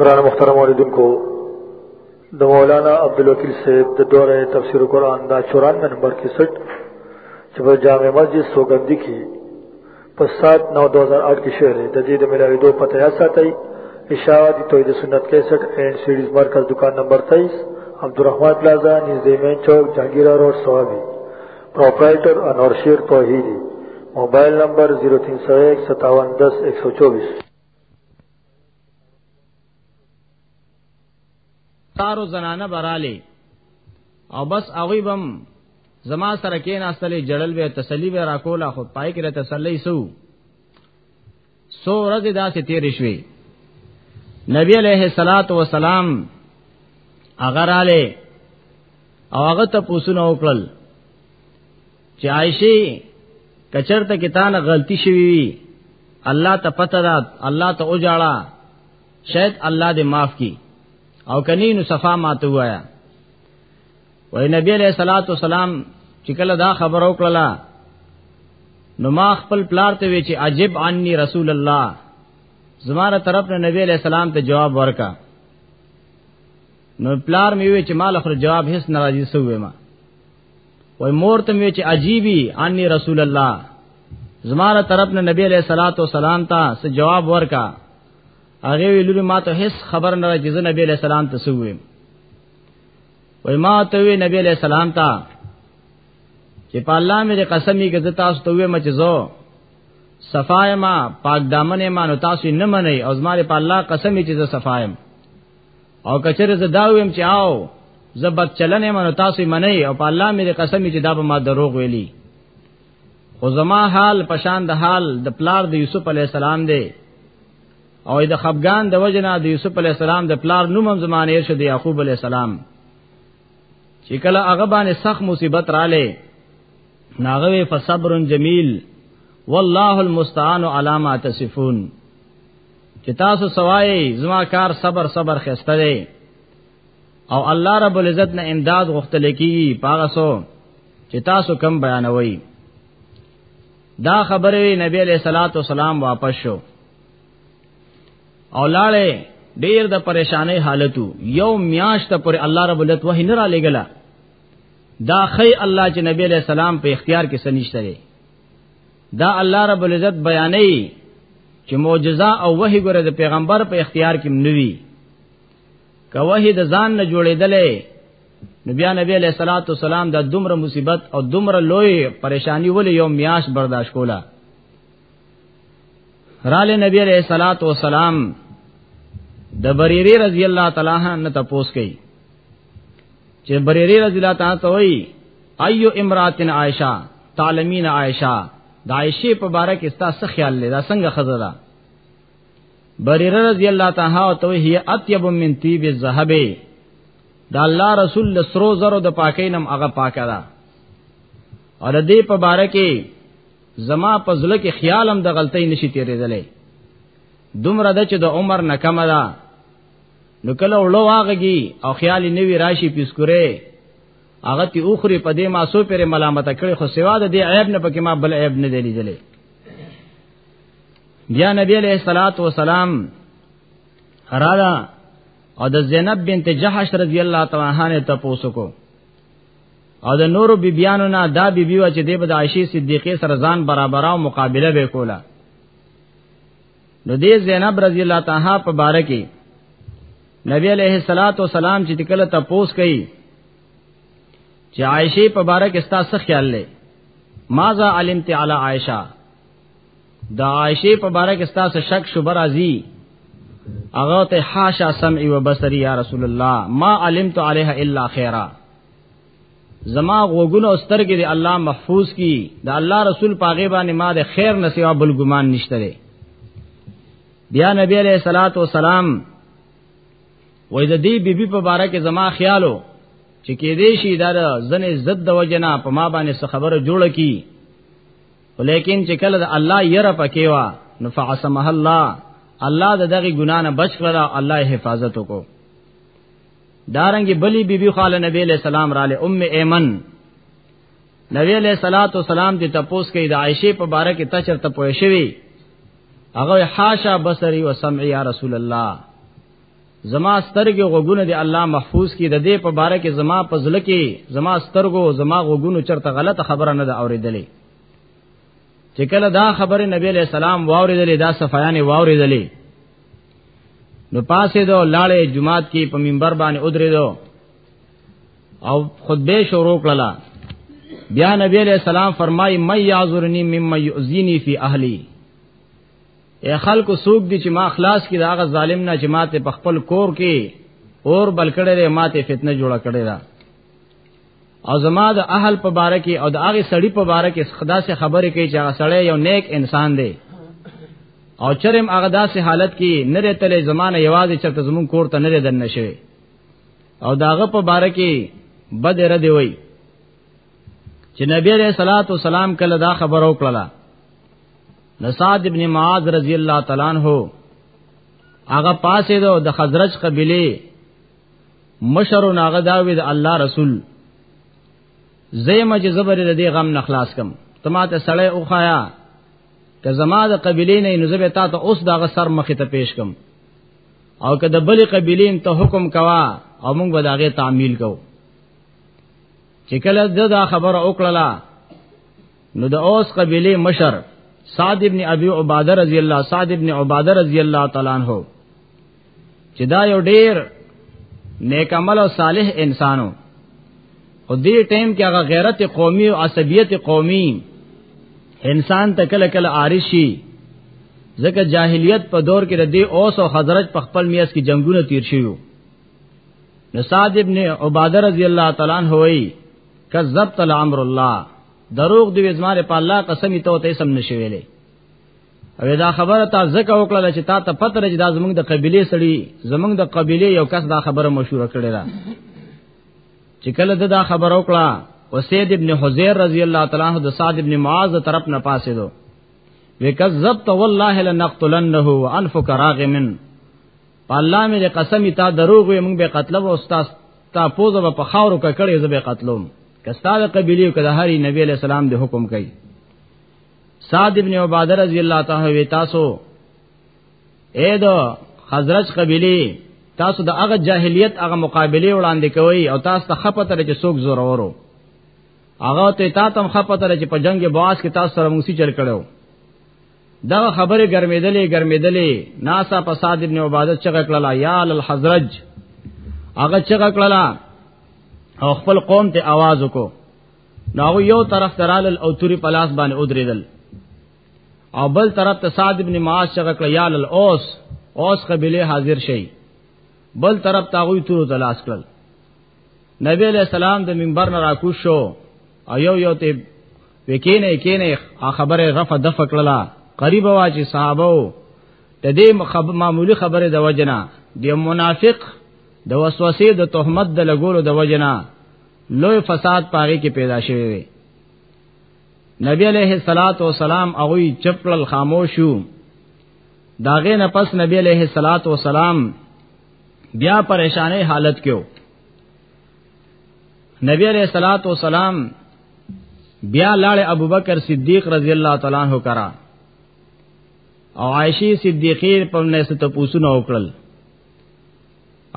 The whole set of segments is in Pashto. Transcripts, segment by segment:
گران مخترم والدن کو د مولانا عبدالوکیل صاحب د دوره تفسیر قرآن دا چورانوے نمبر کی سٹ چې په جامع مسجد سوګندی کې په 7 9 2008 کې شعر د دې د ملاوي دوه پته یا ساتي اشاعه دي توحید سنت 61 اینڈ سیریز مرکز دکان نمبر 23 عبدالرحمن پلازا نږدې مین چوک جهانگیرا روډ سوابي پرپرایټر انور شیر توحیدی موبایل نمبر 03015710124 تارو زنانه براله او بس هغه بم زما سره کې ناستلې جړل به تسلی به راکولا خو پای کې تسلی سو سو ورځې داسې تیر شوې نبی علیہ الصلات والسلام اگر علی او هغه ته پوښتنه وکړل چې عائشه کچرته کې تا نه غلطي شوی وي الله ته پته ده الله ته اوجاړه شاید الله دې معاف کی او کني نو صفا ماته وایا وای نبی علیہ الصلوۃ والسلام چې کله دا خبر او کړلا نو ما خپل پلار ته وی چې عجب عني رسول الله زماره طرف نه نبی علیہ السلام ته جواب ورکا نو پلار مې وی چې مال خپل جواب هیڅ ناراضي سوې ما وای مور ته مې چې عجیبی عني رسول الله زماره طرف نه نبی علیہ الصلوۃ والسلام ته جواب ورکا هغه ویلو ما ته هیڅ خبر نه راځي چې نبی علیہ السلام ته سوې وای ما ته وی نبی علیہ السلام ته چې په الله مې قسمی کې تاسو ته وې مچ زو صفای ما پاک دامن ما نو تاسو نه منئ او زماره په الله قسم چې زه صفایم او کچره زه دا ویم چې آو زبد چلنې ما نو تاسو منئ او په الله مې قسم چې دا به ما دروغ ویلی خو زما حال پشان د حال د پلار د یوسف علی السلام دی او د خفغان د وجنه د یوسف علی السلام د پلار نوم هم زمانه شو د یعقوب علی السلام چې کله هغه باندې سخت مصیبت رااله ناغوی فصبر جمیل والله المستعان علی ما تصفون چې تاسو سوای زما کار صبر صبر خسته دی او الله رب العزت نه امداد غوښتل کیږي پاغه سو چې تاسو کم بیانوي دا خبره نبی علیہ الصلوۃ والسلام واپس شو او لاړې ډیر د پریشانې حالتو یو میاشت پر الله رب العزت وه نه را لګلا دا خی الله چې نبی علیہ السلام په اختیار کې سنشته دی دا الله رب العزت بیانې چې معجزہ او وحی ګره د پیغمبر په اختیار کې منوي کوه د ځان نه جوړېدلې نو بیا نبی علیہ الصلوۃ والسلام د دومره مصیبت او دومره لوی پریشانی ولې یو میاش برداشت کولا رااله نبی علیہ الصلوۃ والسلام د بریری رضی الله تعالی عنہ ته پوس کړي چې بریری رضی الله تعالی ته وایي ایو امراتن عائشہ تعلمین عائشہ د عائشہ په باره کې ستا څه خیال لري دا څنګه خزه ده بریره رضی الله تعالی او ته هي اطيب من طيب الذهب دا الله رسول لسرو زرو د پاکۍ نم هغه پاکه ده او د دې په باره کې زما په ځل کې خیال هم د غلطۍ نشي تیرېدلې دومره ده چې د عمر نه کم ده نو کله وړو واغږي او خیال نوی راشي پیسکوره هغه تی اوخري په دې ماسو پر ملامت کړي خو سوا د دې عیب نه پکې ما بل عیب نه دی لیدلې بیا نبی علیہ الصلات والسلام رادا او د زینب بنت جحش رضی الله تعالی عنها ته پوسوکو او د نورو بیبیانو نه دا بیبی و چې د بد عائشه صدیقه سره ځان برابر او مقابله به کوله نو دې زینب رضی الله تعالی په باره کې نبی علیہ الصلات والسلام چې کله ته پوس کړي چې عائشه په باره کې ستا څه خیال لې ماذا علمت علی عائشه د عائشه په باره کې ستاسو شک شوبه راځي هغه ته حاشا سمعي و بصري یا رسول الله ما علمت عليها الا خيرا زما غوګونه او سترګې دی الله محفوظ کی د الله رسول پاغه باندې ما د خیر نه سوا بل ګمان نشته دی بیا نبی علیہ الصلات والسلام وې د دې بیبي په باره کې زما خیالو چې کې دې شي دا ځنې زد د وجنا په ما باندې خبره جوړه کی ولیکن چې کله د الله یره پکې وا نو فعصمه الله الله د دغه ګنا نه بچ کړل الله حفاظت وکړو دارنګي بلی بیبي بی خاله نبی له سلام را له ام ایمن نبی له صلوات و سلام دې تپوس کې د عائشه په باره کې تشر ته پوه شوی هغه حاشا بصری و سمعی یا رسول الله زما سترګې غوګونه دی الله محفوظ کی د دې په باره کې زما پزل کې زما سترګو زما غوګونو چرته غلطه خبره نه ده اوریدلې چې کله دا خبره نبی له سلام واوریدلې دا صفایان واوریدلې نو پاسې دو لاړې جمعات کې په منبر باندې ودرېدو او خطبه شروع کړله بیا نبی علیہ السلام فرمای مَن یعذرنی ممّا یؤذینی فی اهلی اے خلکو سوق دي چې ما خلاص کړي هغه ظالم نه چې ماته په خپل کور کې اور بل کړي لري ماته فتنه جوړه کړي دا او زما د اهل په باره کې او د هغه سړی په باره کې خدا سے خبرې کوي چې هغه سړی یو نیک انسان دی او چرم هغه داسې حالت کې نه رتلې زمانه یوازې چرته زمون کور ته نه دن نشوي او داغه په باره کې بد رد وي چې نبی عليه الصلاه والسلام کله دا خبر او کړلا نو سعد ابن معاذ رضی الله تعالی عنہ هغه پاسې دو د خزرج قبيله مشر ناغه داوی د الله رسول زېما چې زبر د دې غم نخلاص کم تماته سړی او خایا که زما د قبيله نه نو زبې تا ته اوس دغه سر مخې ته پیش کم او که د بلې قبيله ته حکم کوا او موږ به داغه تعمیل کو چې کله دا خبره وکړه نو د اوس قبيله مشر سعد ابن ابي عباده رضی الله سعد ابن عباده رضی الله تعالی عنہ چې دا یو ډیر نیک عمل او صالح انسانو او دې ټیم کې هغه غیرت قومي او عصبیت قومي انسان ته کله کله عارشي ځکه جاهلیت په دور کې د دې اوس او حضرت په خپل میاس کې جنگونه تیر شوی نو سعد ابن عباده رضی الله تعالی عنہ وایي کذبت الامر الله دروغ دی زماره په الله قسم ته ته سم نشي ویلې او دا خبره تا زکه وکړه چې تا ته پته رج دا زمونږ د قبيله سړي زمونږ د قبيله یو کس دا خبره مشهور کړی دا چې کله دا خبره وکړه وسید ابن حزیر رضی الله تعالی عنہ د سعد ابن معاذ طرف نه پاسې دو وکذبت والله لنقتلنه وانفك راغم په الله مې قسم تا دروغ وي موږ به قتل او استاد تا پوزه په خاورو کې کړې زبې قتلوم کستا د قبيله کده هري نبی عليه السلام د حکم کوي سعد ابن عباده رضی الله تعالی وی تاسو اے د خزرج قبيله تاسو د هغه جاهلیت هغه مقابله وړاندې کوي او تاسو ته خپه تر چې څوک زور ورو هغه ته تاسو هم خپه تر چې په جنگ باز کې تاسو سره موسی چل کړو دا خبره ګرمېدلې ګرمېدلې ناسا په صاد ابن عباده چغه کړلا یا الحزرج هغه چغه کړلا او خپل قوم ته आवाज وکړو نو یو طرف ترال او توري پلاس باندې ودرېدل او بل طرف ته صاد ابن معاذ چغه کړلا یا الاوس اوس قبيله حاضر شي بل طرف تاغوی تورو تلاش کړل نبی علیہ السلام د منبر نه راکوشو او یو یو ته وکینه کینه خبره رفع د فکړلا قریب وا چې صحابه د دې معمولی خبره د وجنه د منافق د وسوسې د تهمت د لګولو د وجنه لوی فساد پاره کې پیدا شوی وي نبی علیہ الصلات والسلام هغه چپل خاموش شو داغه نه پس نبی علیہ الصلات والسلام بیا پریشانې حالت کې نبی علیہ الصلات والسلام بیا لاړ ابوبکر صدیق رضی الله تعالی عنہ کرا او عائشہ صدیقہ په نسه ته پوښتنه وکړل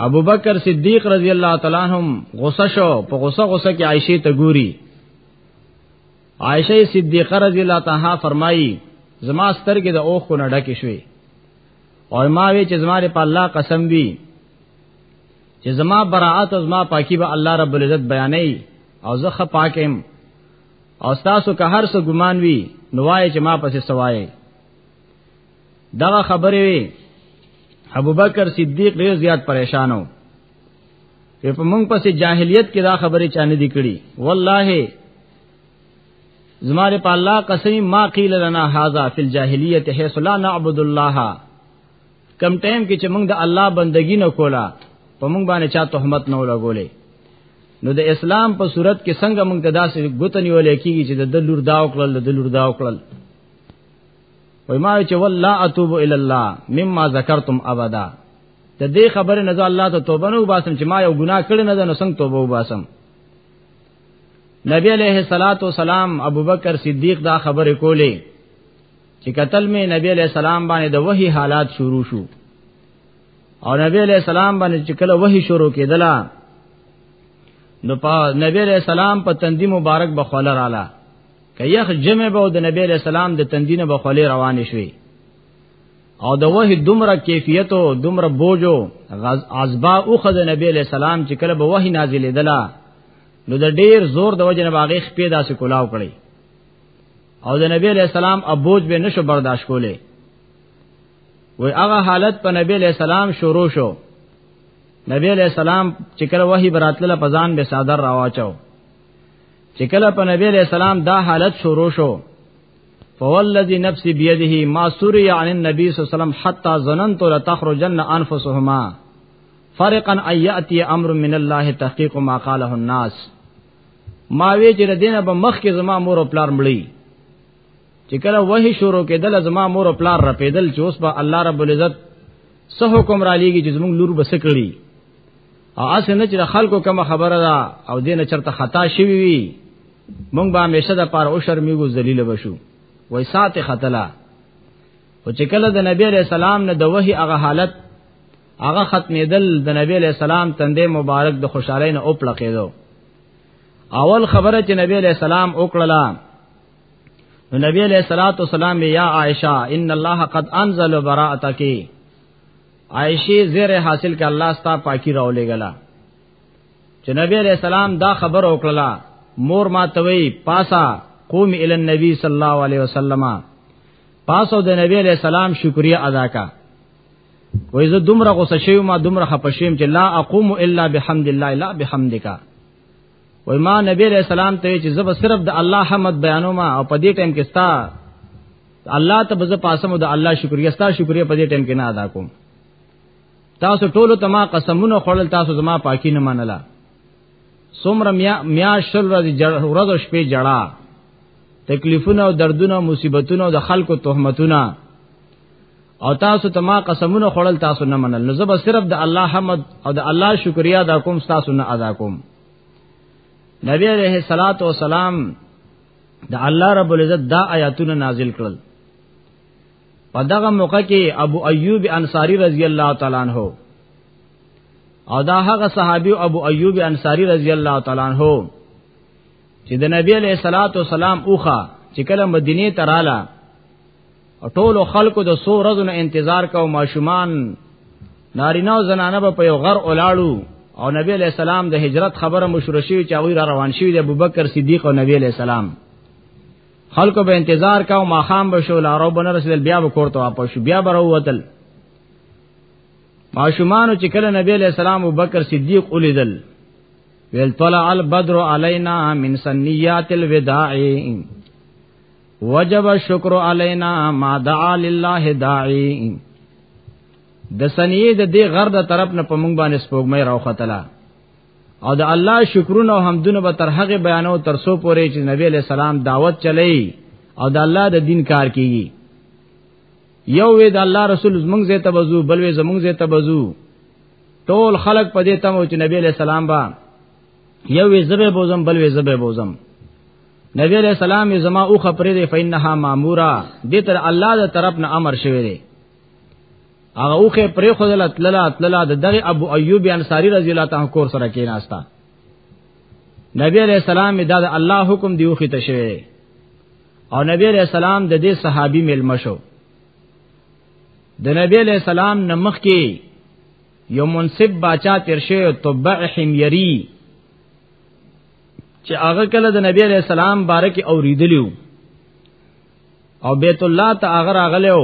ابوبکر صدیق رضی الله تعالی عنہ غصه شو په غصه غصه کې عائشہ ته ګوري عائشہ صدیقہ رضی الله تعالی فرمایي زما سترګې د اوخ نه ډکې شوې او ما وی چې زما په الله قسم وی چې زما براءت او زما پاکي به الله رب العزت بیانې او زه خه پاکم او تاسو که هر څه ګمان وي نو وای چې ما پسې سوای دا خبره وي ابوبکر صدیق ډیر زیات پریشانو په موږ پسې جاهلیت کې دا خبره چانه دی کړی والله زماره په الله قسم ما قیل لنا هاذا فی الجاهلیت حيث لا نعبد الله کم ټایم کې چې موږ د الله بندگی نه کولا په موږ باندې چا تهمت نه لګولې نو د اسلام په صورت کې څنګه موږ ته داسې ګوتنی ولې کیږي چې د لور دا وکړل د لور دا وکړل وای ما چې والله اتوب ال الله مما ذکرتم ابدا ته دې خبره نه الله ته توبه نه وباسم چې ما یو ګناه کړی نه ده نو څنګه توبه وباسم نبی علیہ الصلات والسلام ابوبکر صدیق دا خبره کوله چې قتل می نبی علیہ السلام باندې د وحی حالات شروع شو او نبی علیہ السلام باندې چې کله وحی شروع کېدله نو په نبی علیہ السلام په تندی مبارک بخول رااله کيخ جمع به د نبی علیہ السلام د تندینه بخول روان شوي او د وحی دومره کیفیت او دومره بوجو غز عذبا او خد نبی علیہ السلام چې کله به وحی نازلې دلا نو د ډیر زور د وجه نه باغې خپې داسې کولاو کړي او د نبی علیہ السلام ابوج به نشو برداشت کوله وی هغه حالت په نبی علیہ السلام شروع شو نبی علیہ السلام چې کله وحی براتله پزان به صادر راواچو چې کله په نبی علیہ السلام دا حالت شروع شو فوالذي نفسي بيده ما سري عن النبي صلى الله عليه وسلم حتى ظننت لتخرجن انفسهما فرقا اياتي امر من الله تحقيق ما قاله الناس ما وی چې دینه په مخ کې زما مور او پلار مړی چې کله وحی شروع کېدل زما مور او پلار را پیدل چې اوس به الله رب العزت سه حکم را لېږي چې زموږ لور بس کړي او اسه نه چې خلکو کوم خبره ده او دینه چرته خطا شوی وي مونږ به همیشه د پاره او شرمېږو ذلیل بشو وای سات خطلا او چې کله د نبی عليه السلام نه د وحي هغه حالت هغه ختمېدل د نبی علیہ السلام تندې مبارک د خوشحالۍ نه اوپړه کېدو اول خبره چې نبی علیہ السلام وکړه نو نبی علیہ الصلوۃ والسلام یا عائشہ ان الله قد انزل براءتک عائشہ زیر حاصل ک الله ستا پاکی راولې غلا چې نبی علیہ السلام دا خبر وکړه مور ما توي پاسا قوم ال النبی صلی الله علیه وسلم پاسو د نبی علیہ السلام شکریا ادا کا وای زه دومره غوسه شوی ما دومره خپه شوم چې لا اقوم الا بحمد الله لا بحمدک وای ما نبی علیہ السلام ته چې زب صرف د الله حمد بیانو ما او په دې ټیم کې ستا الله ته بز پاسم د الله شکریا ستا شکریا په دې ټیم کې نه ادا کوم تاسو ټولو ته ما قسمونه خوړل تاسو زما پاکی نه منله سمر میا میا شل ورځ ورځ شپې جړا تکلیفونه او دردونه مصیبتونه او د خلکو تهمتونه او تاسو ته ما قسمونه خړل تاسو نه منل نو زب صرف د الله حمد او د الله شکریا ادا کوم تاسو نه ادا کوم نبی علیہ الصلات والسلام د الله رب العزت دا آیاتونه نازل کړل په دغه موقع کې ابو ایوب انصاری رضی الله تعالی عنہ او دا هغه صحابي ابو ایوب انصاری رضی الله تعالی عنہ چې د نبی علیہ الصلات والسلام اوخه چې کله مدینه تراله ټول خلکو د سو ورځو نه انتظار کاو ماشومان نارینه او زنانه په یو غر اولاړو او نبی علیہ السلام د هجرت خبره مشروع شوی چې هغه را روان شوی د ابوبکر صدیق او نبی علیہ السلام خلکو به انتظار کاو ما خام به شو لارو بن رسول بیا به کوړته واپس شو بیا به وروتل ماشومان چې کله نبی علیہ السلام ابوبکر صدیق اولیدل ویل طلع البدر علینا من سنیات الوداع وجب الشکر علینا ما دعا لله داعی د سنیه د دې غر د طرف نه په مونږ باندې سپوږمۍ راوختله او د الله شکرونه او حمدونه به تر هغه بیانو تر سو پورې چې نبی علیہ السلام دعوت چلی او د الله د دین کار کیږي یو وی د الله رسول زمونږ زه تبزو بل وی زمونږ زه تبزو ټول خلق په دې تمو چې نبی علیہ السلام با یو وی زبه بوزم بل وی زبه بوزم نبی علیہ السلام یې زما اوخه پرې دی فینها مامورا دې تر الله د طرف نه امر شوی دی هغه اوخه پرې خدل تللا تللا د دغه ابو ایوب انصاری رضی الله تعالی کور سره کېناستا نبی علیہ السلام دا د الله حکم دی اوخه ته شوی او نبی علیہ السلام د دې صحابي ملما شو د نبی علیہ السلام نمخ کې یو منصب باچا تیر شوی تبع حميري چې هغه کله د نبی علیہ السلام بارک اوریدلیو او بیت الله ته هغه راغلو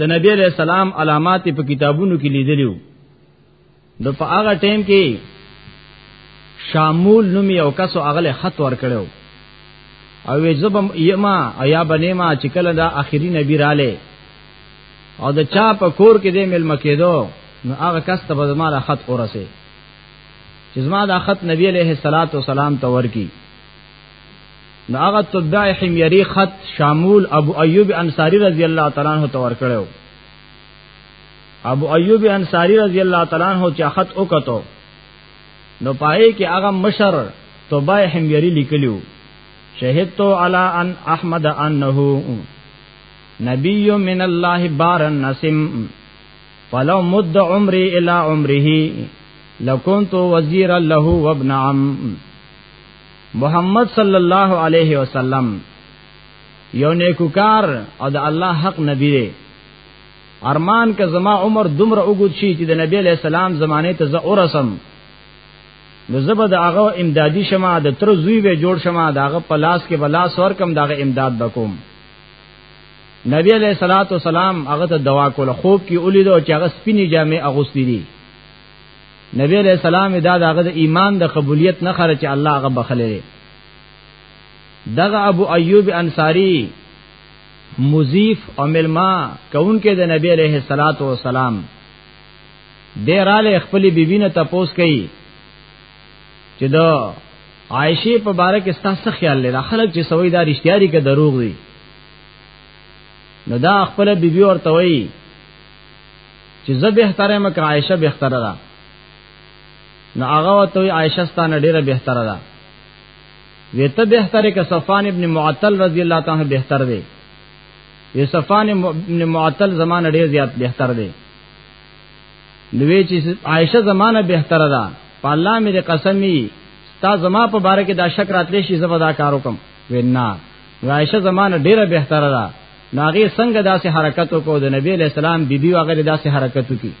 د نبی علیہ السلام علامات په کتابونو کې لیدلیو د په هغه ټیم کې شامول نوم یو کس هغه له خط ور کړو او وی زبم یما ایا بنې ما چې کله دا اخیری نبی رااله او د چا په کور کې دې مل مکیدو نو هغه کس ته به زما خط اورسه چې زما دا خط نبی علیہ الصلات والسلام ته ورکی نو هغه تبع حمیری خط شامول ابو ایوب انصاری رضی الله تعالی عنہ ته ورکړو ابو ایوب انصاری رضی الله تعالی عنہ چې خط وکړو نو پای کې هغه مشر تبع حمیری لیکلو شهید تو علی ان احمد انه نبی من الله بارن نسم فلو مد عمري الى عمره لكنت وزيرا له وابن عم محمد صلی الله علیه وسلم یو نیکوکار او د الله حق نبی دی ارمان که زما عمر دومره وګد شي چې د نبی علی السلام زمانه ته زه اورسم نو زبد هغه امدادي شمه د تر زوی به جوړ شمه داغه پلاس کې بلاس ور کم داغه امداد بکوم نبی علیہ الصلات والسلام هغه ته دوا کوله خوب کې اولید او چې هغه سپینې جامې اغوستې دي نبی علیہ السلام دا دغه د ایمان د قبولیت نه خره چې الله هغه بخلې دغه ابو ایوب انصاری مضیف او ملما کون کې د نبی علیہ الصلات والسلام ډیراله خپل بیبینه تپوس کړي چې دا عائشه په باره کې ستاسو خیال لري خلک چې سوي دا رښتیا دي که دروغ دي نو دا خپل بیبي ورته وایي چې زه به ترې مکه عائشه به تر ده نو هغه ته عائشه ستانه ډیره به تر ده ویته به تر کې صفان ابن معطل رضی الله تعالی به تر دی یو صفان ابن معطل زمانه ډیر زیات به تر دی نوې چې عائشه زمانه به تر ده په الله مې قسمی تا زما په باره کې دا شک راتلې شي زبدا کار وکم وینا نو عائشه زمانه ډیره بهتره ده ناغه څنګه داسې حرکت وکړو د نبی له سلام بیبي او هغه داسې حرکت وکړي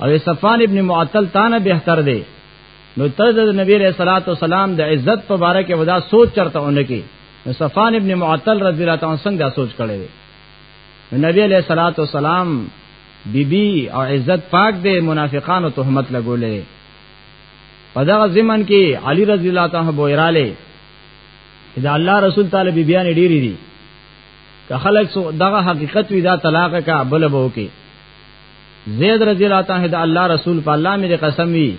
او صفان ابن معطل تانه بهتر دی نو ته د نبی له صلوات و سلام د عزت په باره کې ودا سوچ چرته اونکي نو صفان ابن معطل رضی الله تعالی څنګه سوچ کړي دی نو نبی له صلوات و سلام بیبي او عزت پاک دی منافقانو تهمت لګولې په دغه ځمن کې علی رضی الله تعالی بویراله چې دا الله رسول تعالی بی بیان ډیری دي که خلک سو دغه حقیقت وی دا طلاق کا بل بو کې زید رضی الله تعالی دا الله رسول په الله مې قسم وی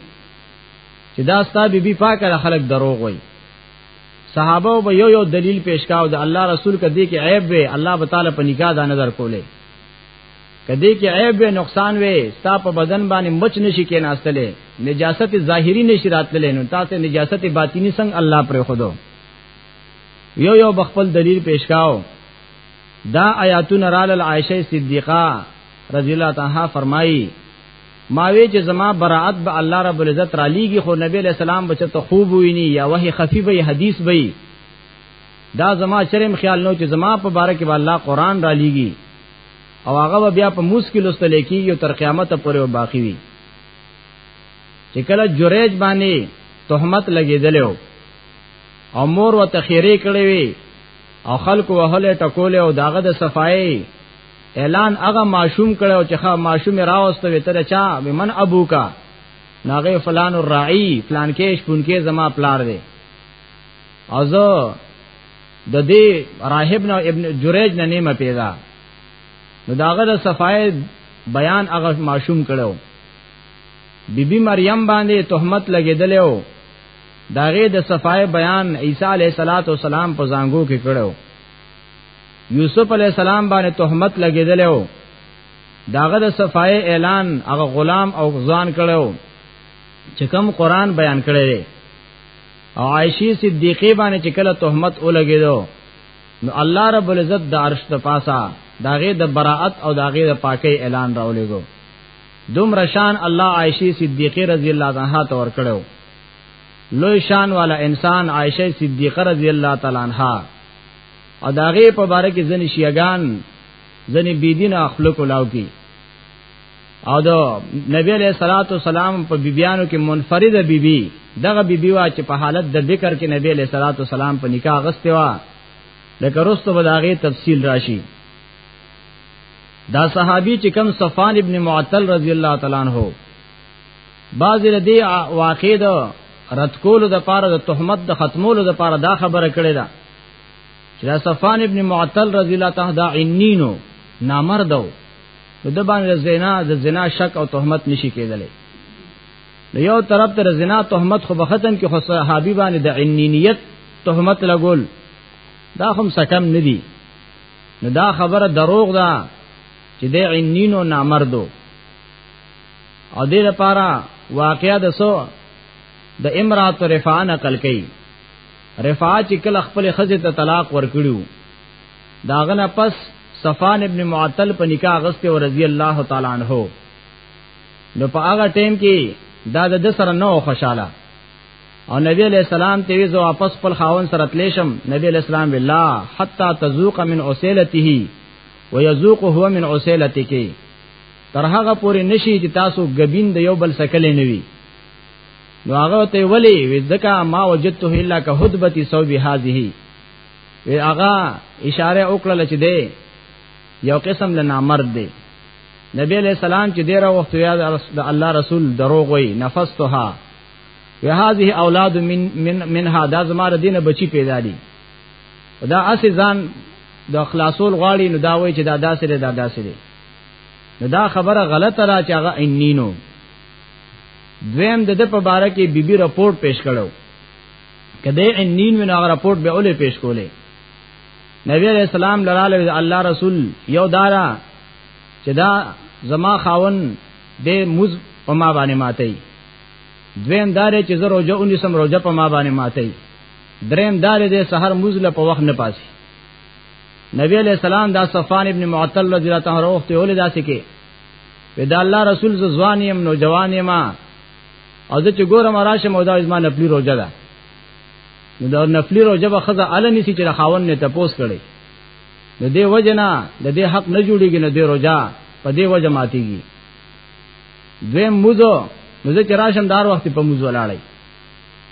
چې دا ستا بی بی پاکه خلک دروغ وای صحابه به یو یو دلیل پیش کاو دا الله رسول کدی کې عیب وی الله تعالی په نکاح دا نظر کوله کدی کې عیب وې نقصان وې ستا په بدن باندې مچ نشي کې ناستلې نجاست ظاهری نشي راتللې نو تاسو نجاست باطینی څنګه الله پر خودو یو یو بخپل دلیل پیش کاو دا آیاتون رال العائشہ صدیقہ رضی اللہ تعالی فرمائی ماوی چې زما برائت به الله رب العزت را لیږي خو نبی علیہ السلام بچته خوب ویني یا وحی خفی به حدیث به دا زما چرم خیال نو چې زما په باره کې الله قران را لېږي او هغه بیا په موس کې لوستل کېږي او تر قیامت پورې باقی وي چې کله جوریج باندې تهمت لګېدلو او مور و تخیری کړې وي او خلق وهله ټکول او داغه د صفای اعلان هغه ماشوم کړو چې ښا ماشوم راوسته وتر چا بمن ابو کا ناغه فلان الرعی فلان کېش پونکې زما پلار دی او زه د دې راهب نو ابن جریج نه نیمه پیدا نو داغه د صفای بیان هغه معشوم کړو بیبي بی مریم باندې تهمت لګیدلو داغه د صفای بیان عیسی علیه الصلاۃ والسلام په زنګو کې کړو یوسف علیه السلام باندې تهمت لګیدلو داغه د صفای اعلان هغه غلام او ځان کړو چې کوم قران بیان کړی او عائشی صدیقه باندې چې کله تهمت ولګیدو نو الله رب العزت د عرش د پاسا داغه د براءت او داغه د پاکي اعلان راولېګو دوم رشان الله عائشی صدیقه رضی الله عنها ته ور کړو لوی شان والا انسان عائشه صدیقه رضی الله تعالی عنها او داغه په باره کې ځنی شیعاګان ځنی بيدین اخلاق لاو کی او دا نبی علیہ الصلوۃ والسلام په بیبیانو کې منفرده بیبي بی دغه بیبي بی وا چې په حالت د ذکر کې نبی علیہ الصلوۃ والسلام په نکاح غسته وا لکه رستو بداغه تفصیل راشي دا صحابي چې کم صفان ابن معطل رضی الله تعالی عنہ باز ردی واقع ده رد کولو د پاره د تهمت د ختمولو د پاره دا خبره کړې ده چې صفان ابن معطل رضی الله تعالی دا عنینو نامردو نو د باندې زنا د زنا شک او تهمت نشي کېدلی نو یو طرف ته زنا تهمت خو بختن کې خو صحابي باندې د عنینیت تهمت لګول دا هم سکم ندی نو دا خبره دروغ ده چې د عنینو نامردو او دې لپاره واقعیا د سو د امرات رفعه نقل کړي رفعه چې کله خپل خزه ته طلاق ورکړو داغه نه پس صفان ابن معطل په نکاح غسته او رضی الله تعالی عنہ نو په هغه ټیم کې دا د سره نو خوشاله او نبی علیہ السلام ته وی زو واپس خپل خاون سره تلیشم نبی علیہ السلام ویلا حتا تذوق من اوسیلته ويذوق هو من اوسیلتک تر هغه پورې نشي چې تاسو غبین د یو بل سکلې نوي نو هغه ته ولی وځکه ما وجدته الا کهدبتی سو به هذه وی هغه اشاره وکړه چې دی یو قسم له نامرد دی نبی علیہ السلام چې ډیره وخت یا د الله رسول دروغ وی نفستها وهذه اولاد من من منها دا زماره دینه بچی پیدا دي دا اسی ځان د خلاصول غواړي نو دا وای چې دا داسې دی دا داسې دی نو دا خبره غلطه را چې هغه انینو دویم د د په باره کې بیبي رپورت پیش کړو کده عنین من هغه رپورت به اولې پیش کولې نبی علیہ السلام لراله الله رسول یو دارا چې دا زما خاون د موز په ما باندې ماتي دویم دار چې زه روزه اونې سم روزه په ما باندې ماتي دریم دار دې سحر موز له په وخت نه پاسي نبی علیہ السلام دا صفان ابن معطل رضی الله عنه وروخته ولې داسې کې ودا الله رسول زوان يم نو جوان يم او زه چې ګورم راشم او دا زما نفلی روزه ده نو دا نفلی روزه به خزه ال نسی چې خاون نه تپوس کړي نو دی وجنا د دې حق نه جوړیږي نو دی روزه په دې وجه ماتيږي دویم موزو نو زه چې راشم دار وخت په موزو لاړی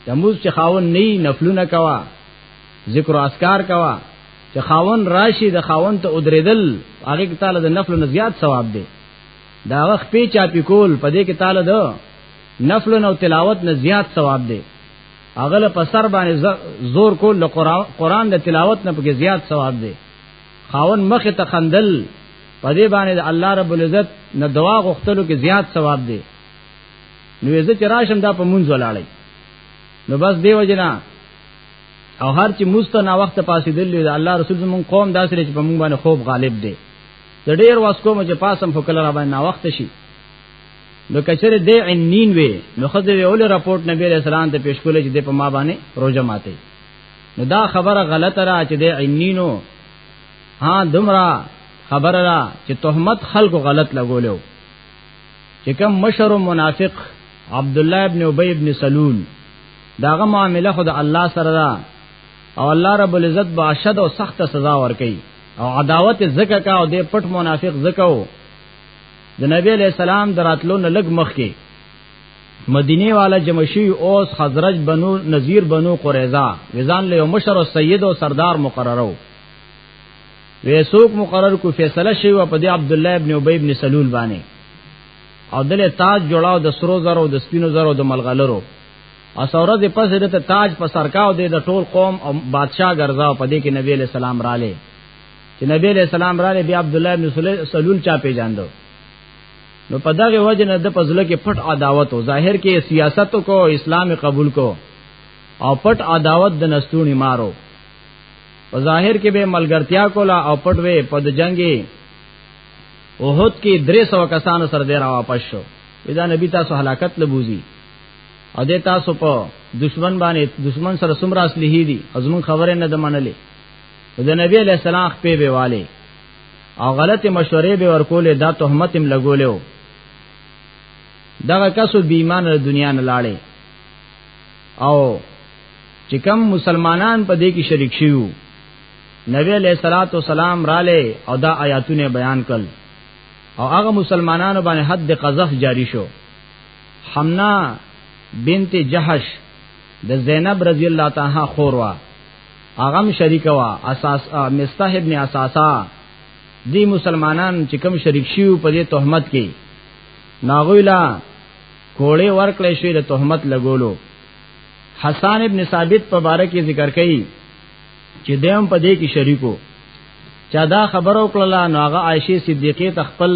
د موز چې خاون نه نفلونه کوا ذکر او اسکار کوا چې خاون راشي د خاون ته ودریدل هغه تعالی د نفل نه زیات ثواب دی دا وخت په چا پکول په دې کې تعالی دو نفل نو تلاوت نه زیات ثواب دی اغل په سر باندې زور کول له قران د تلاوت نه پکې زیات ثواب دی خاون مخ ته خندل په دې باندې د الله رب العزت نه دعا غوښتلو کې زیات ثواب دی نو زه چې راشم دا په مونږ ولاړی نو بس دیو جنا او هر چې مست نه وخت پاسې دلی د الله رسول زمون قوم داسې چې په مونږ باندې خوب غالب دی د ډیر واس کوم چې پاسم خو کله را باندې نا وخت شي نو کچره د عنین وی نو خدای وی اول رپورت نبی علیہ السلام ته پیش کول چې د په ما باندې روزه ماته نو دا خبره غلطه را چې د عنینو ها دمرا خبره را چې تهمت خلکو غلط لګولیو چې کوم مشر منافق عبد الله ابن ابي ابن سلول داغه معاملې خو د الله سره ده او الله رب العزت با شد او سخت سزا ورکي او عداوت زکه کا او د پټ منافق زکه وو د نبی علیہ السلام دراتلو نه لګ مخ کې مدینه والا جمشی اوس خزرج بنو نذیر بنو قریظه وزان له مشر او سید او سردار مقررو ویسوک مقرر کو فیصله شی و په دی عبد الله ابن ابی ابن سلول باندې او دله تاج جوړاو د سرو زرو د سپینو زرو د ملغلرو اسوره دې پس دې ته تاج په سرکاو دې د ټول قوم او بادشاہ ګرځاو په دې کې نبی علیہ السلام رااله چې نبی علیہ السلام رااله بیا عبد الله بن سلول چا پیژاندو نو په دغه وجه نه د پزله کې پټ عداوت او ظاهر کې سیاست کو اسلام قبول کو او پټ عداوت د نستونی مارو په ظاهر کې به ملګرتیا کولا او پټ وې په د جنگي اوهد کې 300 کسانو سره دی را واپس شو دا نبی تاسو هلاکت لبوزي او د تاسو په دشمن باندې دشمن سره سمرا اصلي دي ازمن خبره نه د منلې د نبی علی السلام په بیواله او غلط مشورې به ورکولې دا تهمت هم لګولیو دغه کسو بی ایمان د دنیا نه لاړې او چې کم مسلمانان په دې کې شریک شيو نبی علیہ الصلات والسلام رااله او دا آیاتونه بیان کړ او هغه مسلمانانو باندې حد قذف جاری شو حمنا بنت جحش د زینب رضی الله تعالی خور وا اغم شریک وا اساس مستح ابن اساسا دی مسلمانان چې کوم شریک شیو په دې تهمت کې ناغویلا کوړې ورکړې شوې د تهمت لګولو حسان ابن ثابت په باره کې ذکر کړي چې دیم په دې کې شریکو چا دا خبرو کړله نو هغه عائشه صدیقه تخپل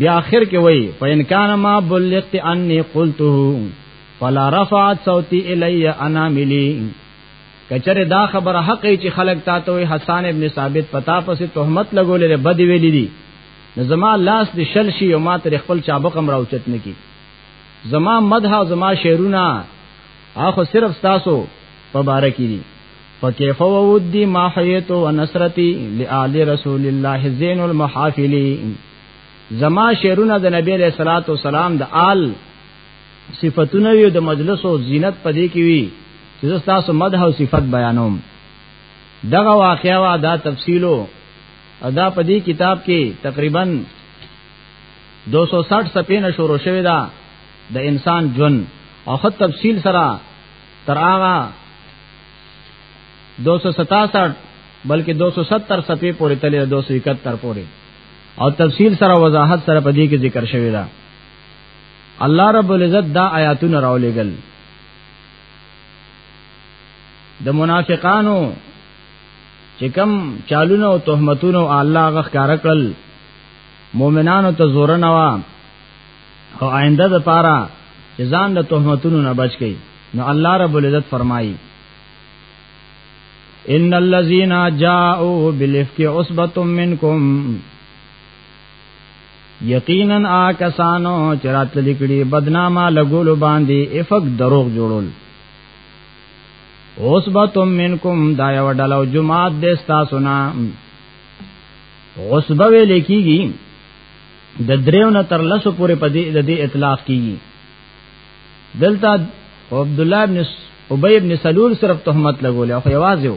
بیا اخر کې وای فین کان ما بلغت انی قلته فلا رفعت صوتی الی اناملی کچره دا خبره حق چې خلک تا ته حسان ابن ثابت پتا پسې تهمت لګولې بد ویلې دي زما لاس د شل شي او ما تر خپل چابق هم راوچت نه کی زما مدح او زما شعرونه اخو صرف تاسو په باره کې دي فكيف وودي ما حييت ونصرتي لآل رسول الله زين المحافلين زما شعرونه د نبی علیہ الصلوۃ والسلام د آل صفاتونه وی د مجلس او زینت پدې کې وی چې تاسو مدح او صفت بیانوم دغه واقعا وا دا تفصیلو ادا پدی کتاب کې تقریبا 260 صفحه شروع شوه دا د انسان جون او خط تفصیل سره تر هغه 267 بلکې 270 صفحه پورې تللی 271 پورې او تفصیل سره وضاحت سره په دې کې ذکر شوی دا الله رب العزت دا آیاتونه راولېګل د منافقانو چې کم چالونه او تهمتونه او الله غ ښکار کړل مؤمنانو ته زور نه وا او آینده د پاره چې ځان د تهمتونو نه بچ کړي نو الله رب العزت فرمایي ان الذين جاءوا بالافك عصبه منكم یقینا آکسانو چرات لیکړي بدنامه لګول باندې افق دروغ جوړول اوس به تم منکم دا یو ډلو جماعت دې ستا سنا اوس به ویل کیږي د دریو نه تر لسو پورې په دې د دې اطلاق کیږي دلته عبد الله ابن ابي ابن سلول صرف تهمت لګول او یوازې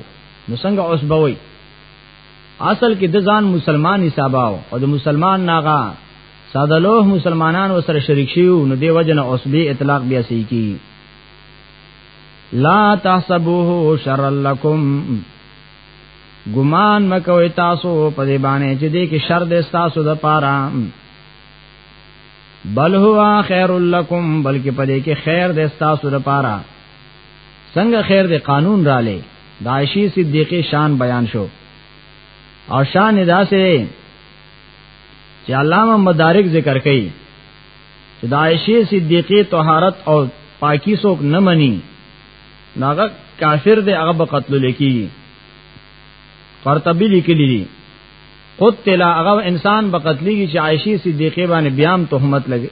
نو څنګه اوس به وي اصل کې د ځان مسلمان حساباو او د مسلمان ناغا ساده لوه مسلمانان وسره شریک شيو نو دی وجنه اوس به اطلاق بیا سي کی لا تحسبوه شر لكم ګمان مکوئ تاسو په دې باندې چې دې کې شر دې تاسو د پاره بل هو خیر لکم بلکې پدې کې خیر دې تاسو لپاره څنګه خیر دې قانون را لې دایشی صدیقه شان بیان شو او شان داسې چې علامه مدارک ذکر کړي چې دایشی صدیقه طهارت او پاکی څوک نه مني ناغه کافر دې هغه قتل لیکي قرطبی لیکلی دي قتل هغه انسان به قتلېږي چې عائشه صدیقه باندې بیام تهمت لګي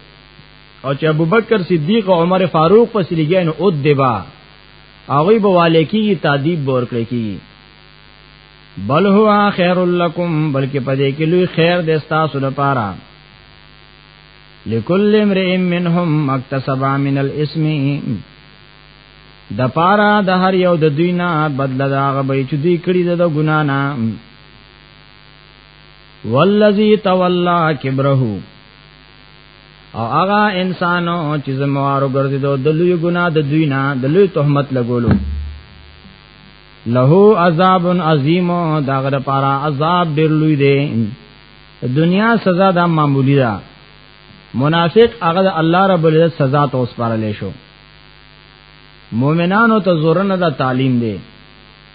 او چې ابوبکر صدیق او عمر فاروق پسې لګي نو او دبا هغه به والیکی تعذیب بور کړی کی بل هو خیر لکم بلکې پدې کې لوی خیر د تاسو لپاره لکل امرئ منهم مکتسب من الاسم د پارا د هر یو د دوی نه بدل دا غبې چې دوی کړی د ګنا نه والذی تولا کبره او هغه انسانو چې زموارو ګرځیدو د لوی ګناه د دوی نه د لوی تهمت لګولو له عذاب عظیم دا غره پارا عذاب ډیر لوی دی دنیا سزا دا معمولی ده منافق هغه د الله رب العزت سزا ته وسپارل شو مؤمنانو ته زورنه دا تعلیم دی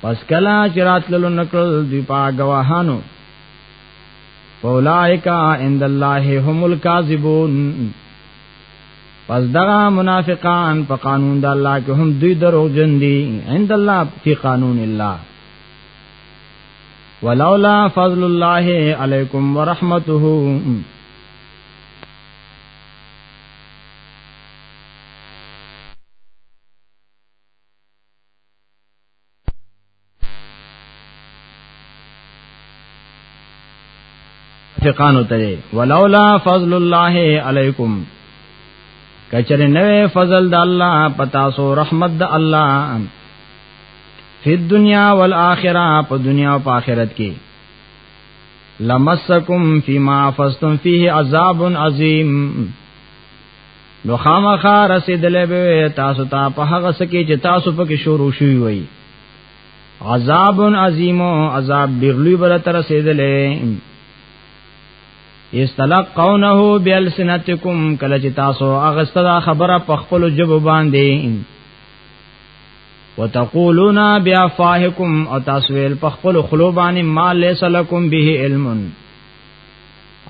پس کلا چرات للو نکل دی پا گواهانو فولائکا عند اللہ هم الكاذبون پس دغه منافقان په قانون د الله کې هم دوی دروغ جن دي عند الله فی قانون الله ولولا فضل الله علیکم ورحمته فقانو ترے ولولا فضل الله علیکم کچر نوے فضل د الله پتا سو رحمت د الله فی الدنیا والآخرہ په دنیا او په آخرت کې لمسکم فیما فستم فیه عذاب عظیم نو خامخا رسیدلې به تاسو ته په هغه سکه چې تاسو په کې شروع شوی وي عذاب عظیم عذاب ډیرلی بر تر رسیدلې استلقونه بالسنتکم کله چې تاسو هغه ستدا خبره په خپل جواب باندې وتقولون بیافاهکم او تاسو ویل په خپل خلوبانی ما لیس لکم به علمن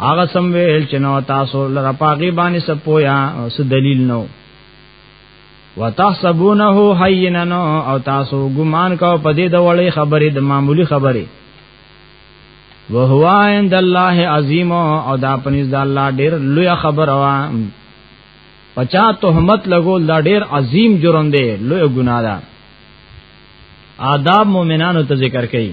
هغه سم ویل چې نو تاسو لره پاغي باندې سپویا س دلیل نو وتحسبونه حینا او تاسو ګمان کو په دې د وړې خبرې د معمولی خبرې وهو عند الله عظیم او دا پنځ د الله ډیر لوی خبره وا پچا تهمت لګول دا ډیر عظیم جرم دی لوی ګناه ده آداب مومنانو ته ذکر کړي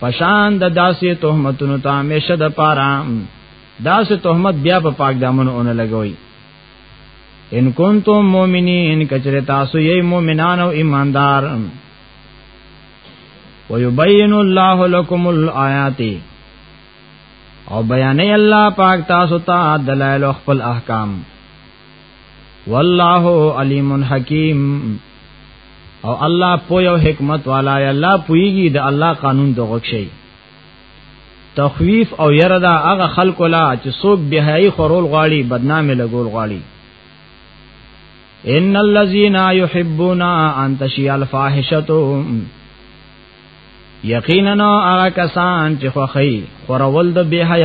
پشان د داسې تهمتونو ته همیشه د پاره داسې تهمت بیا په پاک دامن اون لګوي ان کنتم مؤمنین کچره تاسو یې مؤمنان او ایماندار ويبين الله لكم الآيات او بیانې الله پاک تاسو ته دلایل خپل احکام والله علیم حکیم او الله پوی او حکمت والا یا الله پویږي د الله قانون د غوښي تخویف او یره دا هغه خلق لا چې څوک بهای خورول غواړي بدنامه لګول غواړي ان الذين يحبون ان تشيع الفاحشه یقینا هغه کسان چې خوخی خورول د بهای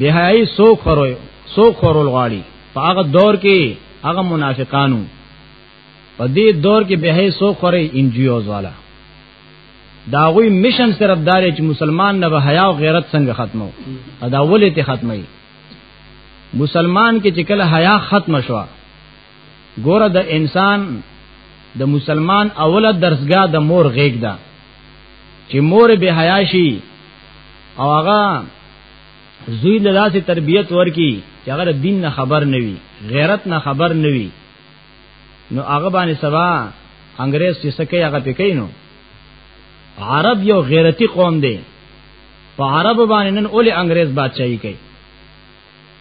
بهای سوک خورو سوک خورول غواړي په هغه دور کې هغه منافقانو په دې دور کې بهای سوک خوري ان جی اوز والا دا غوی مشن صرف دار چې مسلمان نه بهایا او غیرت څنګه ختمو دا ولې ته ختمي مسلمان کې چې کله حیا ختم شوه ګوره د انسان د مسلمان اوله درسګه د مور غیګ ده چې مور به حیا شي او هغه زوی له داسې تربیت ورکی چې هغه دین نه خبر نه وي غیرت نه خبر نه وي نو هغه باندې سبا انګريز چې سکه هغه پکې نو عرب یو غیرتی قوم دی په عرب باندې نن اول انګريز بادشاہي کوي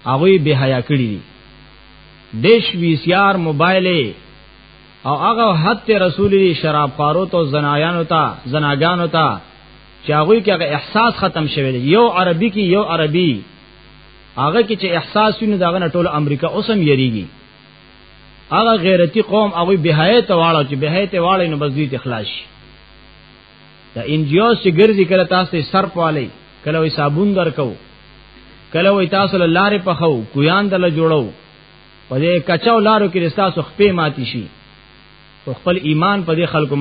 هغه به حیا کړی دي دیش وی سی آر موبایل او هغه حد رسول شراب خارو ته زنایانو ته زناګانو ته چې هغه کې هغه احساس ختم شوی دی یو عربي کې یو عربي هغه کې چې احساس ویني داغه نه ټول امریکا اوسم یریږي هغه غیرتی قوم هغه بهای ته واړو چې بهای ته واړې نو بس دوی ته خلاص شي دا انجیوز چې ګرځي کله تاسو ته سر پالي کله وي صابون درکو کله وي تاسو له لارې پخو کویان دل جوړو په دې کچاو لارو کې تاسو خپې ماتي شي او خپل ایمان په دې خلکو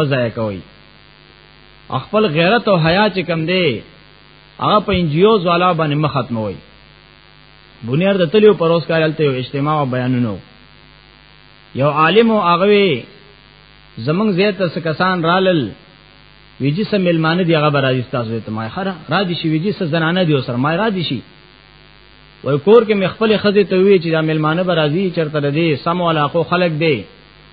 مزایه کوي خپل غیرت او حیا چې کم دی هغه په انجیوز والا باندې مخ ختموي بنیار د تلیو پروس کارلته یو اجتماع او بیانونو یو عالم او هغه زمنګ زیات څه کسان رالل ویجی سم ملمانه دی هغه راځي تاسو ته ما خره راځي شي ویجی سم زنانه دی سره ما راځي شي وای کور کې مې خپل خزه ته وی چې دا ملمانه به راځي چرته لدی سم علاقو خلق دی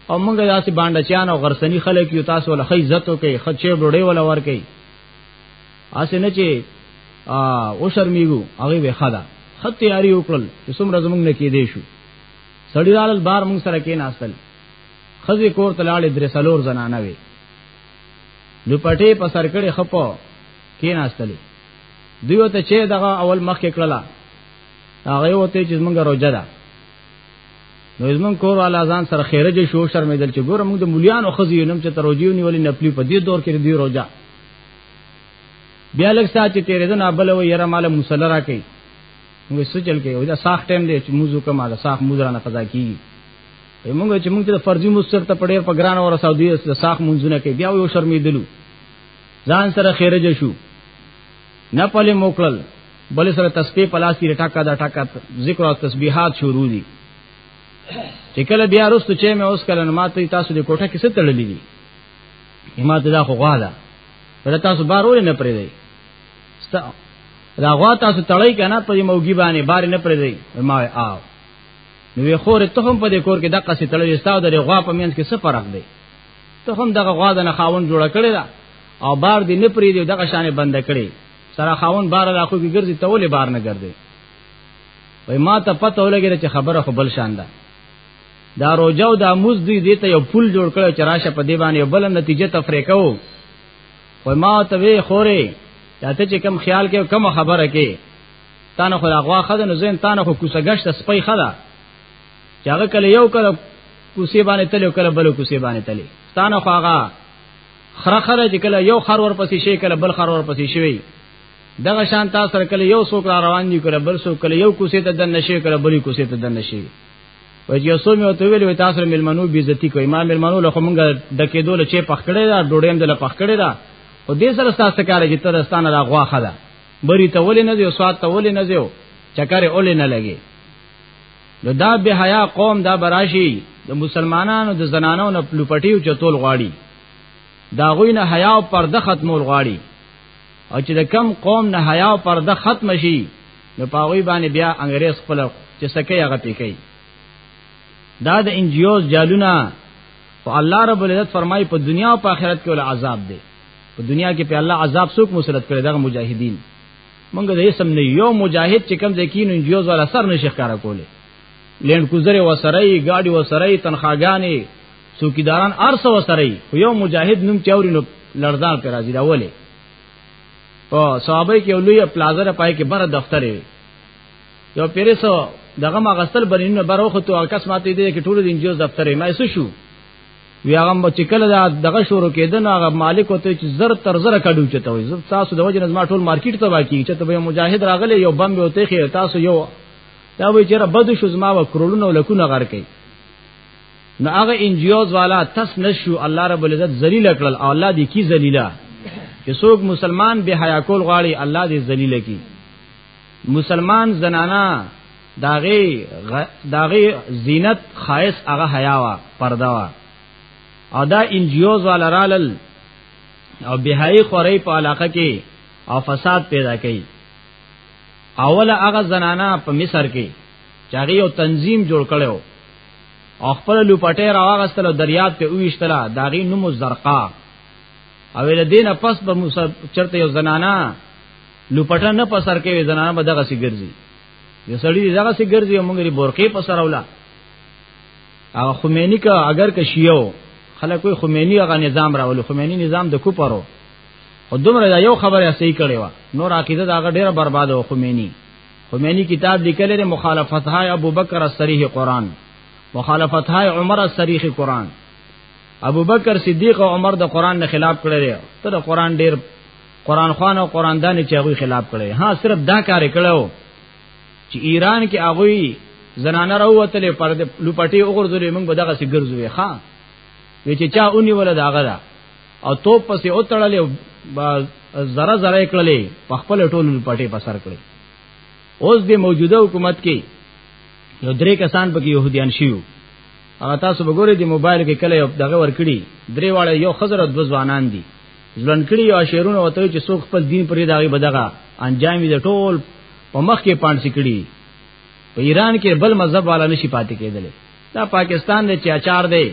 او موږ داسې باندې چان او غرسنی خلک یو تاسو ول خی عزت او کوي خچې ډوډۍ ول ور کوي اسه نه چې او شرمېګو هغه به خدا خط تیاری وکړل چې څومره زمونږ نه کې دی شو سړی رال بار مونږ سره کې ناستل خزي کور تلاړې درې سلور زنانه وي دوپټې په سر کړې خپو کې ناستلې دیو ته چې دغه اول مخ کې کړلا هغه وته چې موږ روزه ده نو زمون کور والا ځان سره خیره جې شو شرمېدل چې ګوره موږ د مليانو خزي نم چې تروجیو نیولې نپلی په دې دور کې دی روزه بیا لږ سات چې تیرې دنا بل و یره مال مصلرا کوي موږ سچل کې او دا ساخ ټیم دی چې موږ کومه دا ساخ موږ رانه قضا کیږي موږ چې موږ ته فرضي مستر ته پډیر په ګران اور سعودي د ساخ منځونه کې بیا یو شرمېدلو ځان سره خیرج شو نه پلي موکل بل سره تسبیح پلاسی ټاکا دا ټاکا ذکر او تسبیحات شروع دي چې کله بیا رستو چې مې اوس کله ماته تاسو د کوټه کې څه تړلې دي ماته دا خو غواړه پر تاسو بار ولې نه پرې دی دا غوا تاسو تړی کنه په موګي باندې بار نه پرې دی ما آو نو خور ته هم په دې کور کې دغه څه تړلې ستاو د غوا په منځ کې څه فرق دی ته هم دغه غوا د خاون جوړ کړی دا او بار دې نه پری دی دغه شانې بند کړی سره خاون بار را خو کې ګرځي ته ولې بار نه ګرځي وای ما ته پته ولګی چې خبره خو بل شان ده دا روجو دا موز دوی دې ته یو پل جوړ کړو چې راشه په دی باندې بل نتیجه تفریقو وای ما ته وی خوره دا ته چې کم خیال کې کم خبره کې تانه خو هغه خدای نو زین تانه خو کوسه گشت سپي خدا چې هغه کله یو کله کوسه باندې تل کله بل کوسه باندې تل تانه خو هغه خره خره چې کله یو خر ور پسې شي کله بل خر ور پسې شي دغه شان تاسو سره کله یو څوک را روان دي کله بل څوک کله یو کوسه ته دن نشي کله بل کوسه ته دن نشي و یو څو مې وته ویلې تاسو سره ملمنو بي عزتي کوي ما ملمنو له مونږ ډکې دوله چې پخکړې دا ډوډېم دله پخکړې دا او دې سره تاسو کار چې تر ستانه دا غواخه ده بری ته ولې نه دیو سواد ته ولې نه دیو چکر ولې نه لګي نو دا به حیا قوم دا براشي د مسلمانانو د زنانو نه لپټیو چتول غواړي دا غوی نه حیا او پرده ختمول غواړي او چې د کم قوم نه حیا او پرده ختم شي نو پاوی باندې بیا انګريز خپل چې سکه هغه پیکي دا د انجیوز جالونه او الله رب العزت فرمای په دنیا او په آخرت کې ول عذاب دی په دنیا کې په الله عذاب څوک مسلط کړي دغه مجاهدین مونږ د اسم نه یو مجاهد چې کم ځکین انجیوز ولا سر نشي ښکارا کوله لند کوزر وسره ای گاډي وسره ای تنخواګانې څوکیداران ارس وسره ای یو مجاهد نوم چاوري نو لړزان پر راځي دا وله او صحابه کې لوی پلازر پای کې بر دفتر وي یو پیرې سو دغه ما غسل بنینو بروخه تو کس ماته دې کې ټول د انجیوز دفتر یې ما سو شو بیا هغه چې کله دا دغه شروع کېدن هغه مالک وته چې زر تر زر کډو چته وي زر تاسو د وجه نظم ټول مارکیټ ته باقی چې ته به مجاهد راغلی یو بم به وته خیر تاسو یو دا وی چې را بده شو زما و کرولونو لکونه غر کوي نو هغه انجیوز والا تس نشو الله رب العزت ذلیل کړل او الله دې کی ذلیلا چې څوک مسلمان به حیا کول غواړي الله دې ذلیل کی مسلمان زنانا داغه غ... داغه زینت خاص هغه حیا وا پردا وا او دا انجیوز والا رالل او بهای خوري په علاقه کې او فساد پیدا کړي اول هغه زنانا په مصر کې چاغي او تنظیم جوړ کړو او خپل لوپټه راغستل او دریاب ته ویشتله داغي نوم زرقا او له دینه پس به موسی چرته یو زنانا لوپټه نه په سر کې زنانا به دغه سي ګرځي یو سړی دغه سي ګرځي او موږ لري بورقه په سر اوله او خمینی کا اگر که شیو خلک کوئی خمینی هغه نظام راول خمینی نظام د کوپرو او دومره یو خبره صحیح کړي وا نور عقیده دا ډیره برباد او خمینی خمینی کتاب لیکل لري مخالفت های ابوبکر الصریح قران مخالفت های عمر الصریح قران ابو بکر صدیق او عمر د قران نه خلاف کړی دی ته د قران ډیر قران خوان او قران دان چې هغه خلاف کړی ها صرف دا کار کړو چې ایران کې هغه زنانه راوتلې پر لوپټي وګرځولې موږ به دغه سي ګرځوي ها وی چې چا اونې ولا داغه دا او توپ پسې او تړلې زره زره کړلې په خپل ټول لوپټي په سر کړې اوس د موجوده حکومت کې یو درې کسان پکې يهوديان شيو هغه تاسو وګورئ د موبایل کې کله یو دغه ورکړي درې واړه یو خزر او دو ځوانان دي ځلن کړي او شعرونه وته چې څوک خپل دین پرې داغي بدغه انجام دې ټول په مخ کې پانډ سکړي په ایران کې بل مذهب والا نشي پاتې کېدل دا پاکستان دې چې اچار دی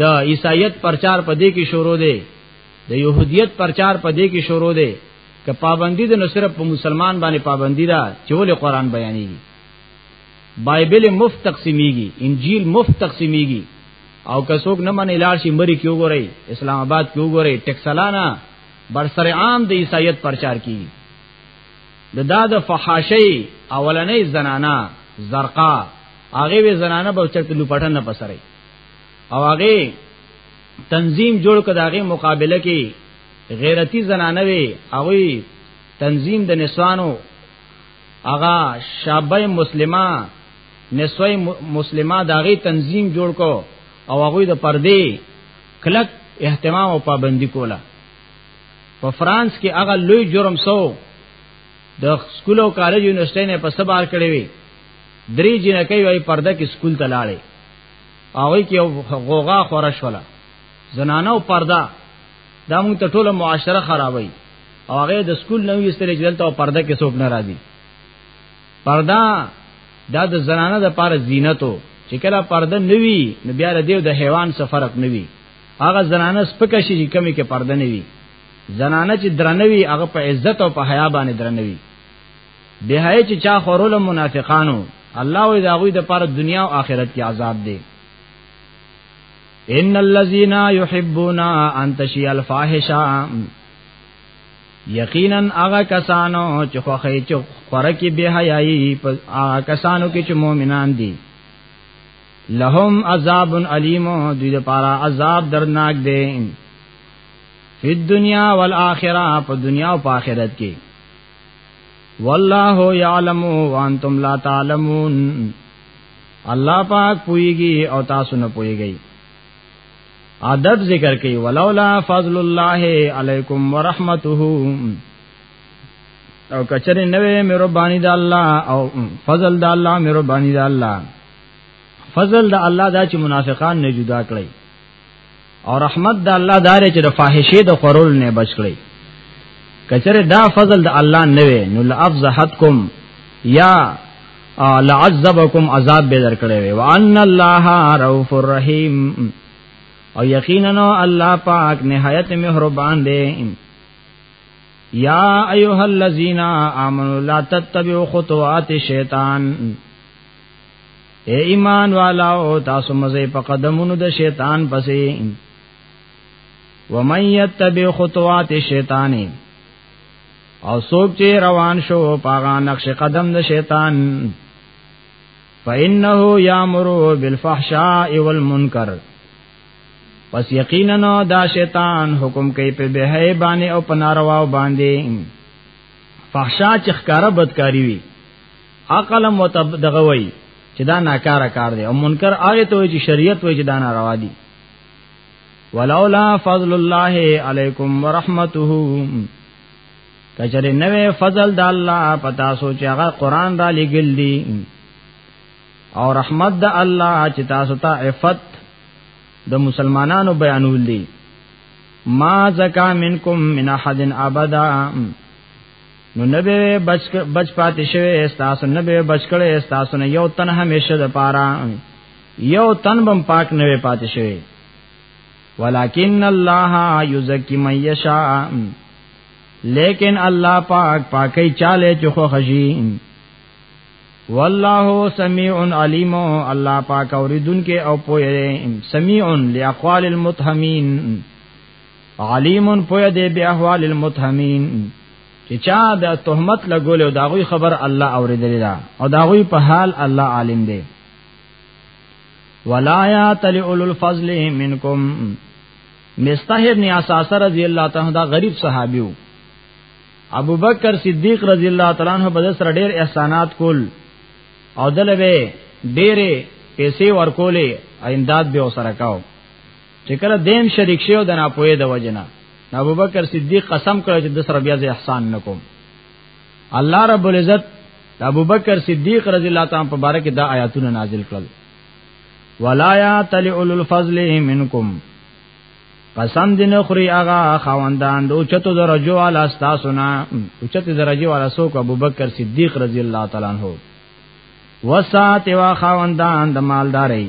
د عیسایت پرچار په دې کې شروع دی د يهودیت پرچار په دې کې شروع دی که پابندی د نو صرف په مسلمان باندې پابندی ده چې ولې قران بیانېږي بایبل مفت تقسیمیږي انجیل مفت تقسیمیږي او که څوک نه منې لاړ شي مری کې وګورئ اسلام آباد کې وګورئ ټکسلانا بر سر عام د عیسایت پرچار کی د دا د فحاشی اولنې زنانا زرقا هغه وی زنانه به چرته لوپټن نه پسري او هغه تنظیم جوړ کړه داغه مقابله کې غیرتی زنانه وی هغه تنظیم د نسوانو اغا شابه مسلمه نسوی مسلمه داغي تنظیم جوړ کو او هغه د پردې کلک اهتمام او پابندی کوله په فرانس کې هغه لوی جرم سو د سکول او کالج یونیورسيټي نه په سبار کړی وی درې جنکې وای پرده کې سکول ته لاړې هغه کې غوغا خورش ولا زنانه او پرده دا موږ ته ټوله معاشره خرابوي او هغه د سکول نه ویستل چې دلته پرده کې څوک نه راځي پرده دا د زنانه د پاره زینتو چې کله پرده نوي نو بیا د دیو د حیوان څخه فرق نوي هغه زنانه سپکه شي چې کمی کې پرده نوي زنانه چې درنوي هغه په عزت او په حیا باندې درنوي بهای چې چا خورول منافقانو الله وی دا غوی د پاره دنیا او آخرت کې عذاب دی ان الذين يحبون ان تشيع الفاحشه یقینا هغه کسانو چې خوخی چې خوره کې به حیايي په هغه کسانو کې چې مؤمنان دي لهم عذاب علیم دوی لپاره عذاب درناک دی په دنیا او آخرت په دنیا او آخرت کې والله يعلم وانتم لا تعلمون الله پاک پويږي او تاسو نه پويږئ عدد ذکر کوي ولولا فضل الله عليكم ورحمته او کچره نوې مهرباني د الله او فضل د الله مهرباني د الله فضل د الله دا چې منافقان نه جدا کړي او رحمت د الله دار چې د فاحشه د خورول نه بچ کړي کچره دا فضل د الله نه وي نو لافزحتکم یا لعذبکم عذاب به درکړي وي وان الله رؤوف الرحیم او یقینا الله پاک نهایت مهربان دی یا ایها الذین آمنوا لا تتبعوا خطوات الشیطان اے ایمان والاو تاسو مزه په قدمونو د شیطان پسې ومن یتبع خطوات الشیطان او څوک چې روان شو پاغه نقش قدم د شیطان فإنه یامر بالفحشاء والمنکر پس یقینا دا شیطان حکم کوي په بهای باندې او په نارواو باندې فحشا چې ښکارا بدکاری وي عقل متب دغه وای چې دا ناکاره کار دی او منکر هغه ته وای چې شریعت وای چې دا ناروا دی ولولا فضل الله علیکم ورحمته کچره نوې فضل د الله پتا سو چې هغه قران را لګل دي او رحمت د الله چې تاسو ته عفت د مسلمانانو بیانول دي ما زکا منکم من احد ابدا نو نبی بچ بچ پاتې شوی استاسو نبی بچ کړي استاسو نه یو تن همیشه د پاره یو تن بم پاک نه پاتې شوی ولکن الله یزکی من یشاء لیکن الله پاک پاکي چاله چې خو خشي والله سميع عليم الله پاک اوریدونکو او پوهه سميع لاقوال المتهمين علیم پوی دی به احوال المتهمین چې چا د تهمت لګول او داغوی خبر الله اوریدلی دا او داغوی په حال الله عالم دی ولا یا تل اول الفضل منکم مستح ابن اساس رضی الله تعالی دا غریب صحابیو ابو بکر صدیق رضی الله تعالی عنہ بده سره ډیر احسانات کول او دلوي ډیره پیسې ورکولې امداد به وسره کاو چې کله دیم شریک شو د ناپوهه د وجنه ابو بکر صدیق قسم کړ چې د سره بیا ځه احسان نکوم الله رب العزت ابو بکر صدیق رضی الله تعالی په باره کې دا آیاتونه نازل کړل ولا یا تل اول الفضل منکم قسم دین خری آغا خواندان دو چتو درجو علی استاسنا چتو درجو علی سوک ابو بکر صدیق رضی الله تعالی عنہ وسات وا خواندان د مالداري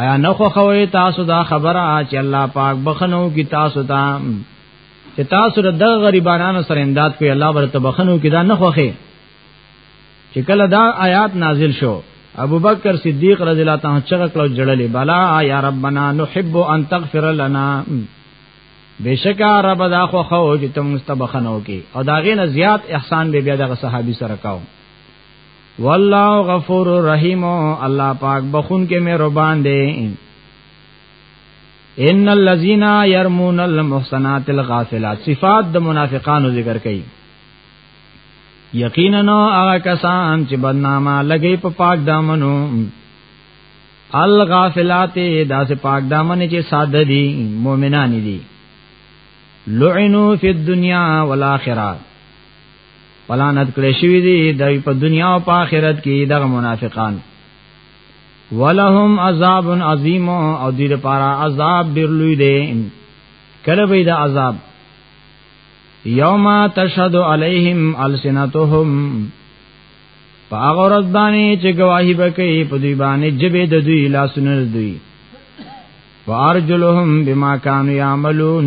آیا نه خو خوي تاسو دا خبره چې الله پاک بخنو کی تاسو ته چې تاسو د غریبانو سره امداد کوي الله ورته بخنو کی دا نه خوخه چې کله دا آیات نازل شو ابو بکر صدیق رضی الله تعالی عنہ چغه کلو جړلې بلا یا ربنا نحب ان تغفر لنا بشکا رب دا خو خو چې تم مستبخنو کی او دا غینه زیات احسان به بیا د صحابي سره کاو والله غفور رحیم الله پاک بخون کې مهربان دی ان الذين يرمون المحصنات الغافلات صفات د منافقانو ذکر کړي یقینا هغه کسان چې بدنامه لګي په پاک دامنو الغافلات داسې پاک دامن چې ساده دي مؤمنان دي لعنو فی الدنیا والآخرہ پلانت کړی شوی دی د په دنیا او په آخرت کې دغه منافقان ولهم عذاب عظیم او دې لپاره عذاب ډیر لوی دی کله به دا عذاب یوم تشهد علیہم السنتهم پاغورت باندې چې گواہی بکې په دوی باندې جبه د دوی لاسونه دوی وارجلهم بما كانوا يعملون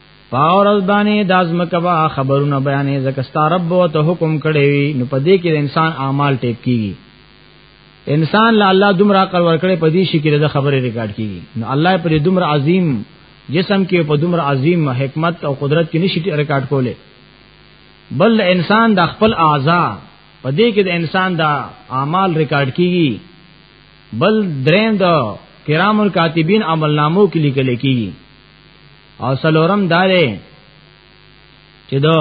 پاورز باندې د ازمکه وا خبرونه بیانې زکه ستارب وو ته حکم کړی وي نو پدې کې انسان اعمال ټیپ کیږي انسان له الله دومره عقل ورکړي پدې شي کې د خبرې ریکارډ کیږي نو الله پر دومره عظیم جسم کې په دومره عظیم حکمت او قدرت کې نشي ریکارډ کوله بل انسان د خپل اعضا پدې کې د انسان د اعمال ریکارډ کیږي بل درېند کرام الکاتبین عمل نامو کې لیکل کیږي او سلورم دا دی چې دا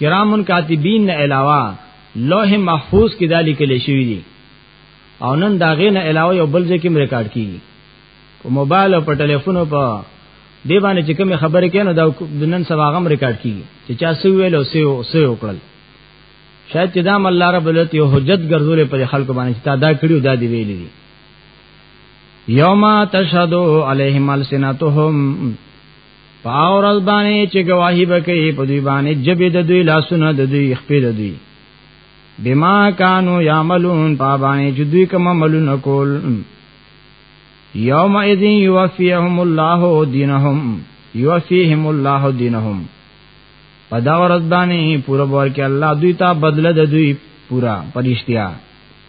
کرامن کاتبین نه علاوه لوح محفوظ کې دا لیکل شوی دی او نن دا غې نه علاوه یو بل ځای کې ریکارډ کیږي په موبایل او په ټلیفون او په دی باندې چې کوم خبرې کینو دا د نن سبا غم ریکارډ کیږي چې چا سو ویل او سو سو وکړل شاید چې دا مل الله رب العزت یو حجت ګرځولې پر خلکو باندې چې تا دا کړیو دا دی ویلې دي یوم تشهدو علیهم السنتهم پاور البانی چې گواہی بکې په دوی باندې جبې د دوی لاسونه د دوی خپې د دوی بما کانو یعملون پابانی چې دوی کوم عملونه کول یوم اذن یوفیهم الله دینهم یوفیهم الله دینهم په دا ورځ باندې پوره ورکه الله دوی ته بدله د دوی پورا پرشتیا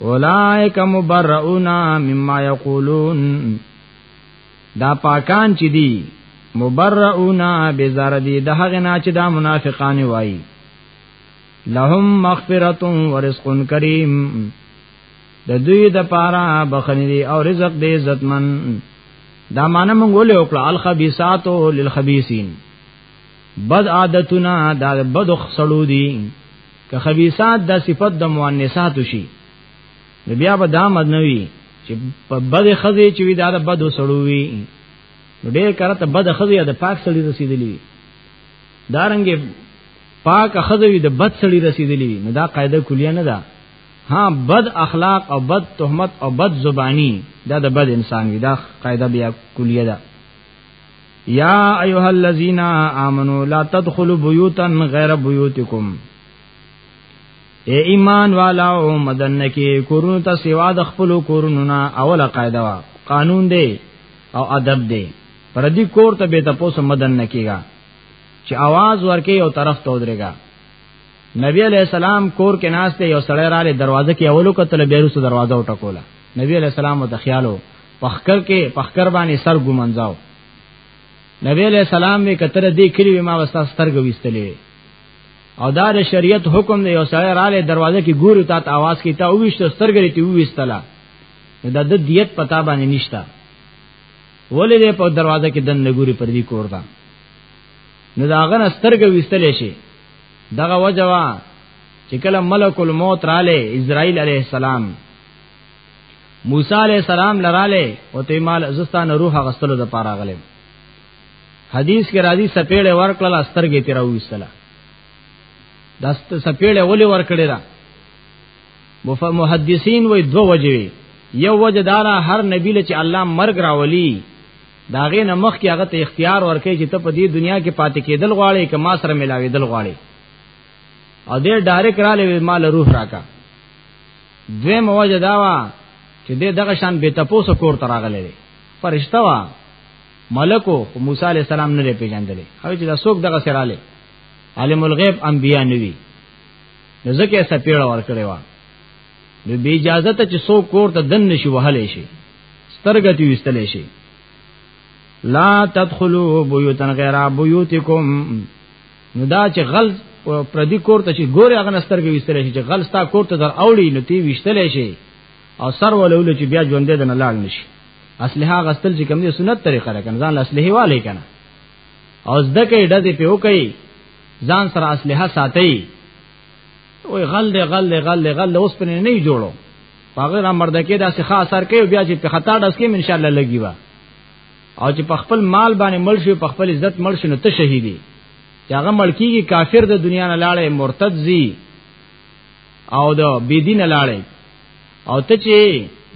اولائک مبرؤون مما یقولون دا پاکان چې دي مبرؤون بزر دي د هغه نه چې دا منافقان وایي لهم مغفرت و رزق کریم د دوی د پاره بخنی دی او رزق دی عزتمن دا معنی مونږ ولې وکړه الخبيسات للخبيسين بد عادتونه دا بد خسړو دي که خبيثات د صفت د مؤنثات شي نو بیا به دا مدنوي چې په بد خزي چې وی دا د بد وسړوي نو ډېر کړه ته بد خزي د پاک سړي رسیدلی دارنګ پاک خزوی د بد سړي رسیدلی نو دا قاعده کلیه نه ده ها بد اخلاق او بد تهمت او بد زبانی دا د بد انسان وی دا قاعده بیا کلیه ده یا ایها الذین آمنو لا تدخلوا بیوتا غیر بیوتکم اے ایمان والا او مدن کې کورونو ته سیوا د خپل کورونو نه اوله قاعده وا قانون دی او ادب دی پر دې کور ته به تاسو مدن نه کیږي چې आवाज ورکې یو طرف ته ودرېګا نبی علیہ السلام کور کې ناشته یو سړی رااله دروازه کې اولو کتل بیرو سره دروازه وټکوله نبی علیہ السلام ته خیالو پخکر کې پخکر باندې سر ګمنځاو نبی علیہ السلام می کتر دی کلی ما وستا سترګ وستلې او دا د شریعت حکم دی او سړی رااله دروازه کې ګورو ته आवाज کی تا وښت سترګ لري ته وستلا دا د دیت پتا باندې نشتا ولې دې په دروازه کې دن نګوري پر دې کور دا نو دا غن سترګ وستلې شي دغه وجوا چې کله ملک الموت رااله اسرائیل علیہ السلام موسی علی السلام لراله او ته مال زستان روح غستلو د پاره غلې حدیث کې راځي سپېړې ورکړل استرګې تیر وېستله دست سپېړې ولې ورکړې را محدثین وې دو وجوي یو وجه دارا هر نبی له چې الله مرګ راولي داغه نه مخ کې هغه ته اختیار ورکړي چې ته په دې دنیا کې پاتې کېدل غواړي که ما سره ملاوي دل غواړي او دې ډایرک را لوي مال روح راکا دوی موجه داوا چې دې دغه شان به تپوسو کور تراغلې فرشتہ وا ملکو موسی علی السلام نه پیژندلې او چې دا څوک دغه سره علي عالم الغیب انبیا نوي نو ځکه سپیړه ور کړې و نو بی اجازه ته چې څوک کور ته دن نشي وهلې شي سترګې تی وستلې شي لا تدخلوا بيوتا غير بيوتكم نو دا چې غل پردي کور ته چې ګوري هغه نسترګې وستل شي چې غل ستا کور ته در اوړي نو تی وشتل شي او سر ولول چې بیا ژوند دې نه لاړ نشي اصله غستل چې کوم دي سنت طریقه را کنه ځان اصله والي کنه او زده کې ډزې په وکي ځان سره اصله ساتي او غل دې غل دې غل دې غل اوس په نه جوړو هغه را مرده کې دا څه خاص اثر کوي بیا چې په خطا ډس کې ان شاء الله لګي وا او چې په خپل مال باندې مړ شي په خپل عزت مړ شي نو ته شهیدی چې هغه مړ کیږي کافر د دنیا نه لاړې مرتد زی او د بيدین لاړې او ته چې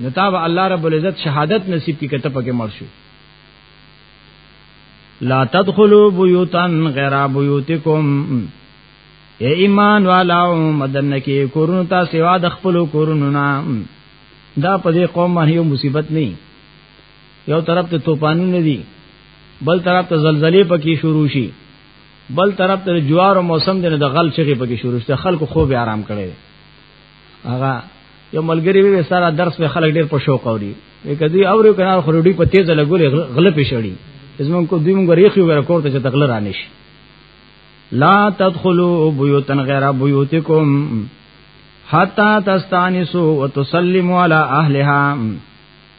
نتاب الله رب العزت شهادت نصیب کی کته پکې مړ شو لا تدخلوا بيوتا غير بيوتكم اے ایمان والاو مدن کې کورونو ته سوا د خپل کورونو نه دا په دې قوم باندې یو مصیبت نه یو طرف ته توپانونه دي بل طرف ته زلزلې پکې شروع شي بل طرف ته جوار او موسم دی د غل چغې پکې شروع شي خلکو خوب آرام کړي هغه یو ملګری وی سره درس په خلک ډیر په شوق اوري وی کدی اوري کنه خروډي په تیز لګولې غل په شړی زمون کو دوی مونږ ریخي وګره کوړه چې تغله رانیش لا تدخلوا بيوتا غير بيوتكم حتا تستانسو وتسلمو علی اهلها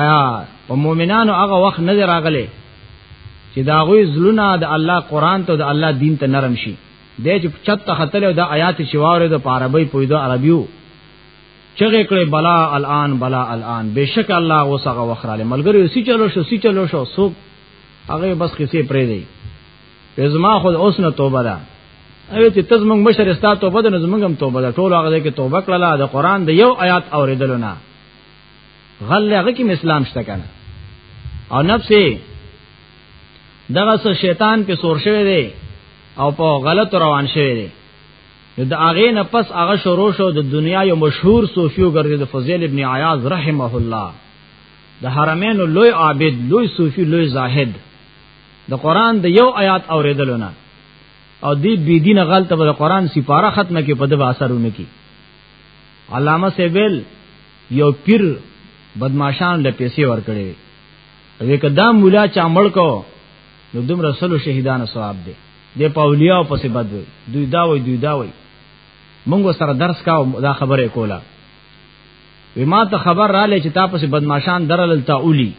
آیا په مؤمنانو هغه وخت نه راغله چې دا غوي زلونه د الله قران ته د الله دین ته نرم شي د چې چت خطل او د آیات چې واورې د عربی پویدو عربیو چغه کړي بلا الان بلا الان بشک الله وسغه وخراله ملګری اسی چلو شو سی چلو شو سو هغه بس کیسه پرې دی پزما خود اوس نه توبه ده او چې تز موږ مشر استا توبه ده نو موږ هم توبه ده ټول هغه کې توبه کړله د قران د یو آیات اوریدلو نه غل هغه کې اسلام شته کنه او نفس دغه شیطان په سور شوی دی او په غلط روان شوی دی نو د هغه نه پس هغه شروع شو د دنیا یو مشهور صوفیو ګرځید فضیل ابن عیاض رحمه الله د حرمین لوی عابد لوی صوفی لوی زاهد د قران د یو آیات اوریدلونه او دی بی دین غلط په قران سپاره ختمه کې په د اثرونه کې علامه سیبل یو پیر بدمعشان له پیسې ور کړې وې کدا مولا چا مړ کو نو دوم رسول شهیدانو ثواب دی د پاولیا په څه بد وي دوی دا وي دوی دا وي مونږ سره درس کاو دا خبره کوله وی ما ته خبر را لې چې تاسو بدمعشان درل تا اولی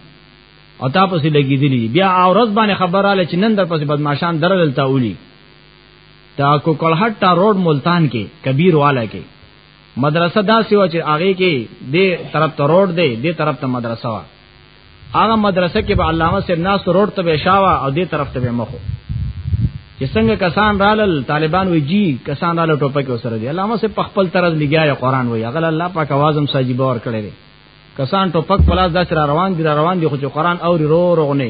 او تاسو لګیدلی بیا اورز باندې خبر را لې چې نن در پس بدمعشان درل تا اولی دا کوکلحټ ټا روډ ملتان کې کبیر والا کې مدرسه دا سیوا چې هغه کې دې طرف ته روډ دی دې طرف ته مدرسه وا هغه مدرسه کې به علامه سید ناس روډ ته به شاوا او دې طرف ته به مخو چې څنګه کسان رالل طالبان وی جی کسان رالل ټوپک وسره دي علامه سید په خپل طرز لګیا قرآن وی هغه الله پاک आवाज هم ساجي باور کړی کسان ټوپک پلاس داس را روان دي را روان دي خو چې قرآن او رو رغنه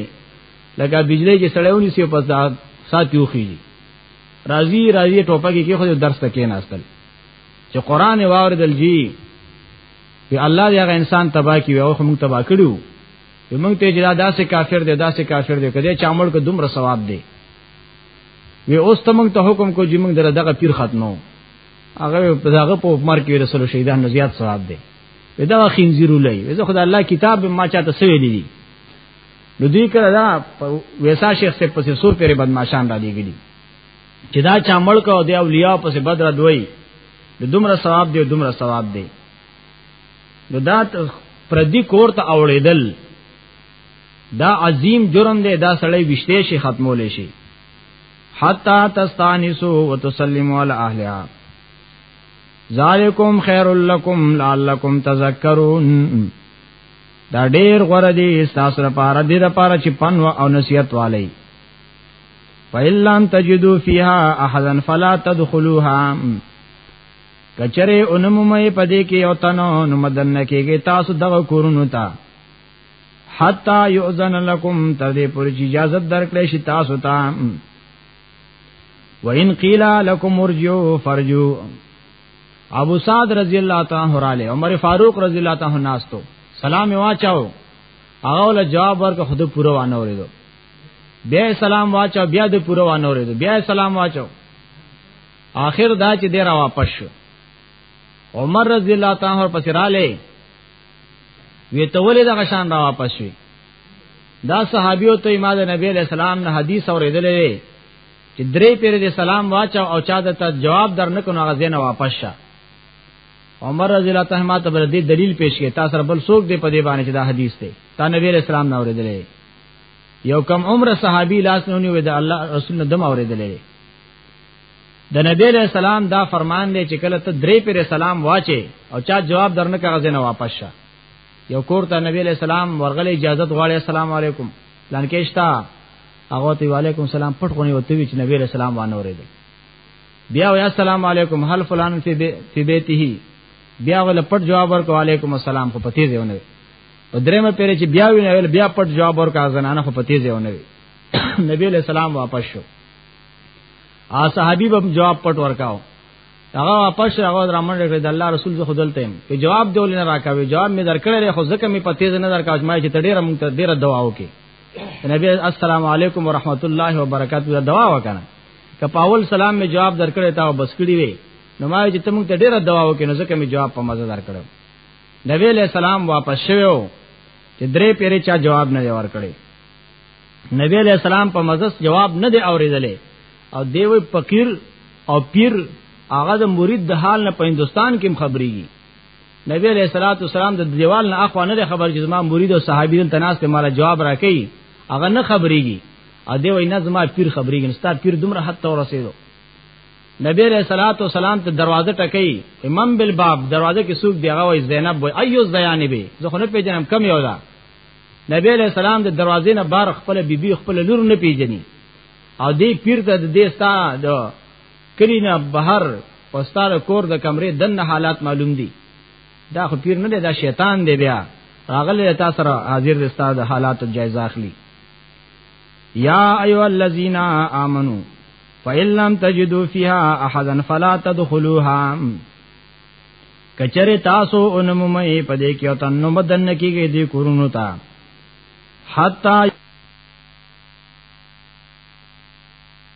لکه بجلی چې سړیونی سی پس دا سات یو خېږي راضی راضی ټوپکی کې خو درس ته کې ناستل چې قران واوردل جی په الله دی هغه انسان تبا کی او موږ تبا کړو موږ ته جلا داسې کافر دی داسې کافر دی کله چې عمل کو دومره ثواب دی وی اوس ته موږ ته حکم کو چې موږ دره دغه پیر ختمو هغه په دغه په عمر کې رسول شهیدان نه زیات ثواب دی دا خنزیر لای زه خدای الله کتاب ما چاته سویلی دی نو دوی کړه دا ویسا شیخ سے پسې سور پیری بدمعشان را لګلی چې دا چا ملک او دی اولیاء پسې بدر دوی د دومره ثواب دی دومره ثواب دی نو دا پردی کور ته اوړېدل دا عظیم جرم دی دا سړی وشته شي ختمول شي حتا تستانسو وتسلموا علی اهلها ذالکم خیر لکم لعلکم تذکرون دا ډیر غوړه دي تاسو لپاره دې لپاره چې پنو او نصیحت والی فإِلَّمْ تَجِدُوا فِيهَا أَحَدًا فَلَا تَدْخُلُوهَا کچره انمومه پدې کې او تنو نو مدن کېږي تاسو دغه کورونو ته حتا یؤذن لکم تر دې پورې چې اجازه درکړې شي تاسو ته وَإِنْ قِيلَ لَكُمْ ارْجِعُوا فَارْجِعُوا ابو سعد رضی الله تعالی عنہ رااله عمر فاروق رضی الله تعالی عنہ ناستو سلام واچاو هغه ول جواب ورک خود پوره وانه ورېدو بیا سلام واچاو بیا د پوره وانه ورېدو بیا سلام واچاو آخر دا چې ډیر واپس شو عمر رضی الله تعالی عنہ پس رااله وی ته ولې دغه شان را واپس شوی دا صحابیو ته امام نبی علیہ السلام نه حدیث اوریدلې چې درې پیر دې سلام واچو او چا د ته جواب در نه کونو غزې نه واپس شه عمر رضی الله تعالی عنہ ته بر دې دلیل پیش کړي تاسو سره بل څوک دې په دې باندې چې دا حدیث دی تا نبی رسول الله نه اوریدلې یو کم عمر صحابي لاس نه ونیو د الله رسول نه دم اوریدلې د نبی له سلام دا فرمان دی چې کله ته درې پیر سلام واچې او چا جواب در نه کاغذ نه واپس شه یو کور ته نبی له سلام ورغلې اجازه غواړي السلام علیکم لانکېشتا هغه ته وعلیکم سلام پټ غونې وته وی چې نبی رسول سلام وانه ورېدل بیا وی السلام علیکم هل فلان فی فی بیته بیا ول پټ جواب ورکو علیکم السلام خو پتی دی ونه په درېمه پیره چې بیا وی نه بیا پټ جواب ورکا زنانه خو پتی دی ونه نبی علیہ السلام واپس شو ا صحابي به جواب پټ ورکاو هغه واپس هغه درمن لري د الله رسول زه خدل تیم په جواب دیول نه راکاوي جواب می درکړې خو ځکه می پته نه درکاوي ما چې ډیره مونږ ته ډیره دعا وکي نبی السلام علیکم ورحمت الله وبرکاته دوا وکنه که پاول سلام می جواب درکړی تا بس کړی وی نو ما چې تم ته ډیره دوا وکنه ځکه می جواب په مزه درکړم نبی علیہ السلام واپس شوو چې درې پیری چا جواب نه ور کړی نبی علیہ السلام په مزه جواب نه دی اوریدلې او دیوی فقیر او پیر هغه د مرید د حال نه په هندستان کې خبرېږي نبی علیہ الصلوۃ والسلام د دیوال نه اخوا نه خبر چې زما مرید او صحابي دل تناس ته مال جواب راکړي هغه نه خبريږي ا دې وای نه زما پیر خبريږي ستا پیر دومره حد ته ورسېدو نبی علیہ الصلوۃ والسلام ته دروازه ټکې امام بالباب دروازه کې سوق دی هغه وای زینب وای ایو زینبې زه خو نه پیژنم کم یو ده نبی علیہ السلام د دروازې نه بار خپل بیبي بی خپل لور نه پیژني او دې پیر ته د دې ستا د کلی نه بهر پستاره کور د کمرې دنه حالات معلوم دي دا خو پیر نه دی دا شیطان دی بیا راغلی تا سره حاضر دی ستاسو د حالاتو جایزه اخلي یا ایو الذین آمنو فإن لم تجدوا فيها احدا فلا تدخلوها کچره تاسو انممه پدې کې او تنو مدن کېږي دې کورونو ته حتا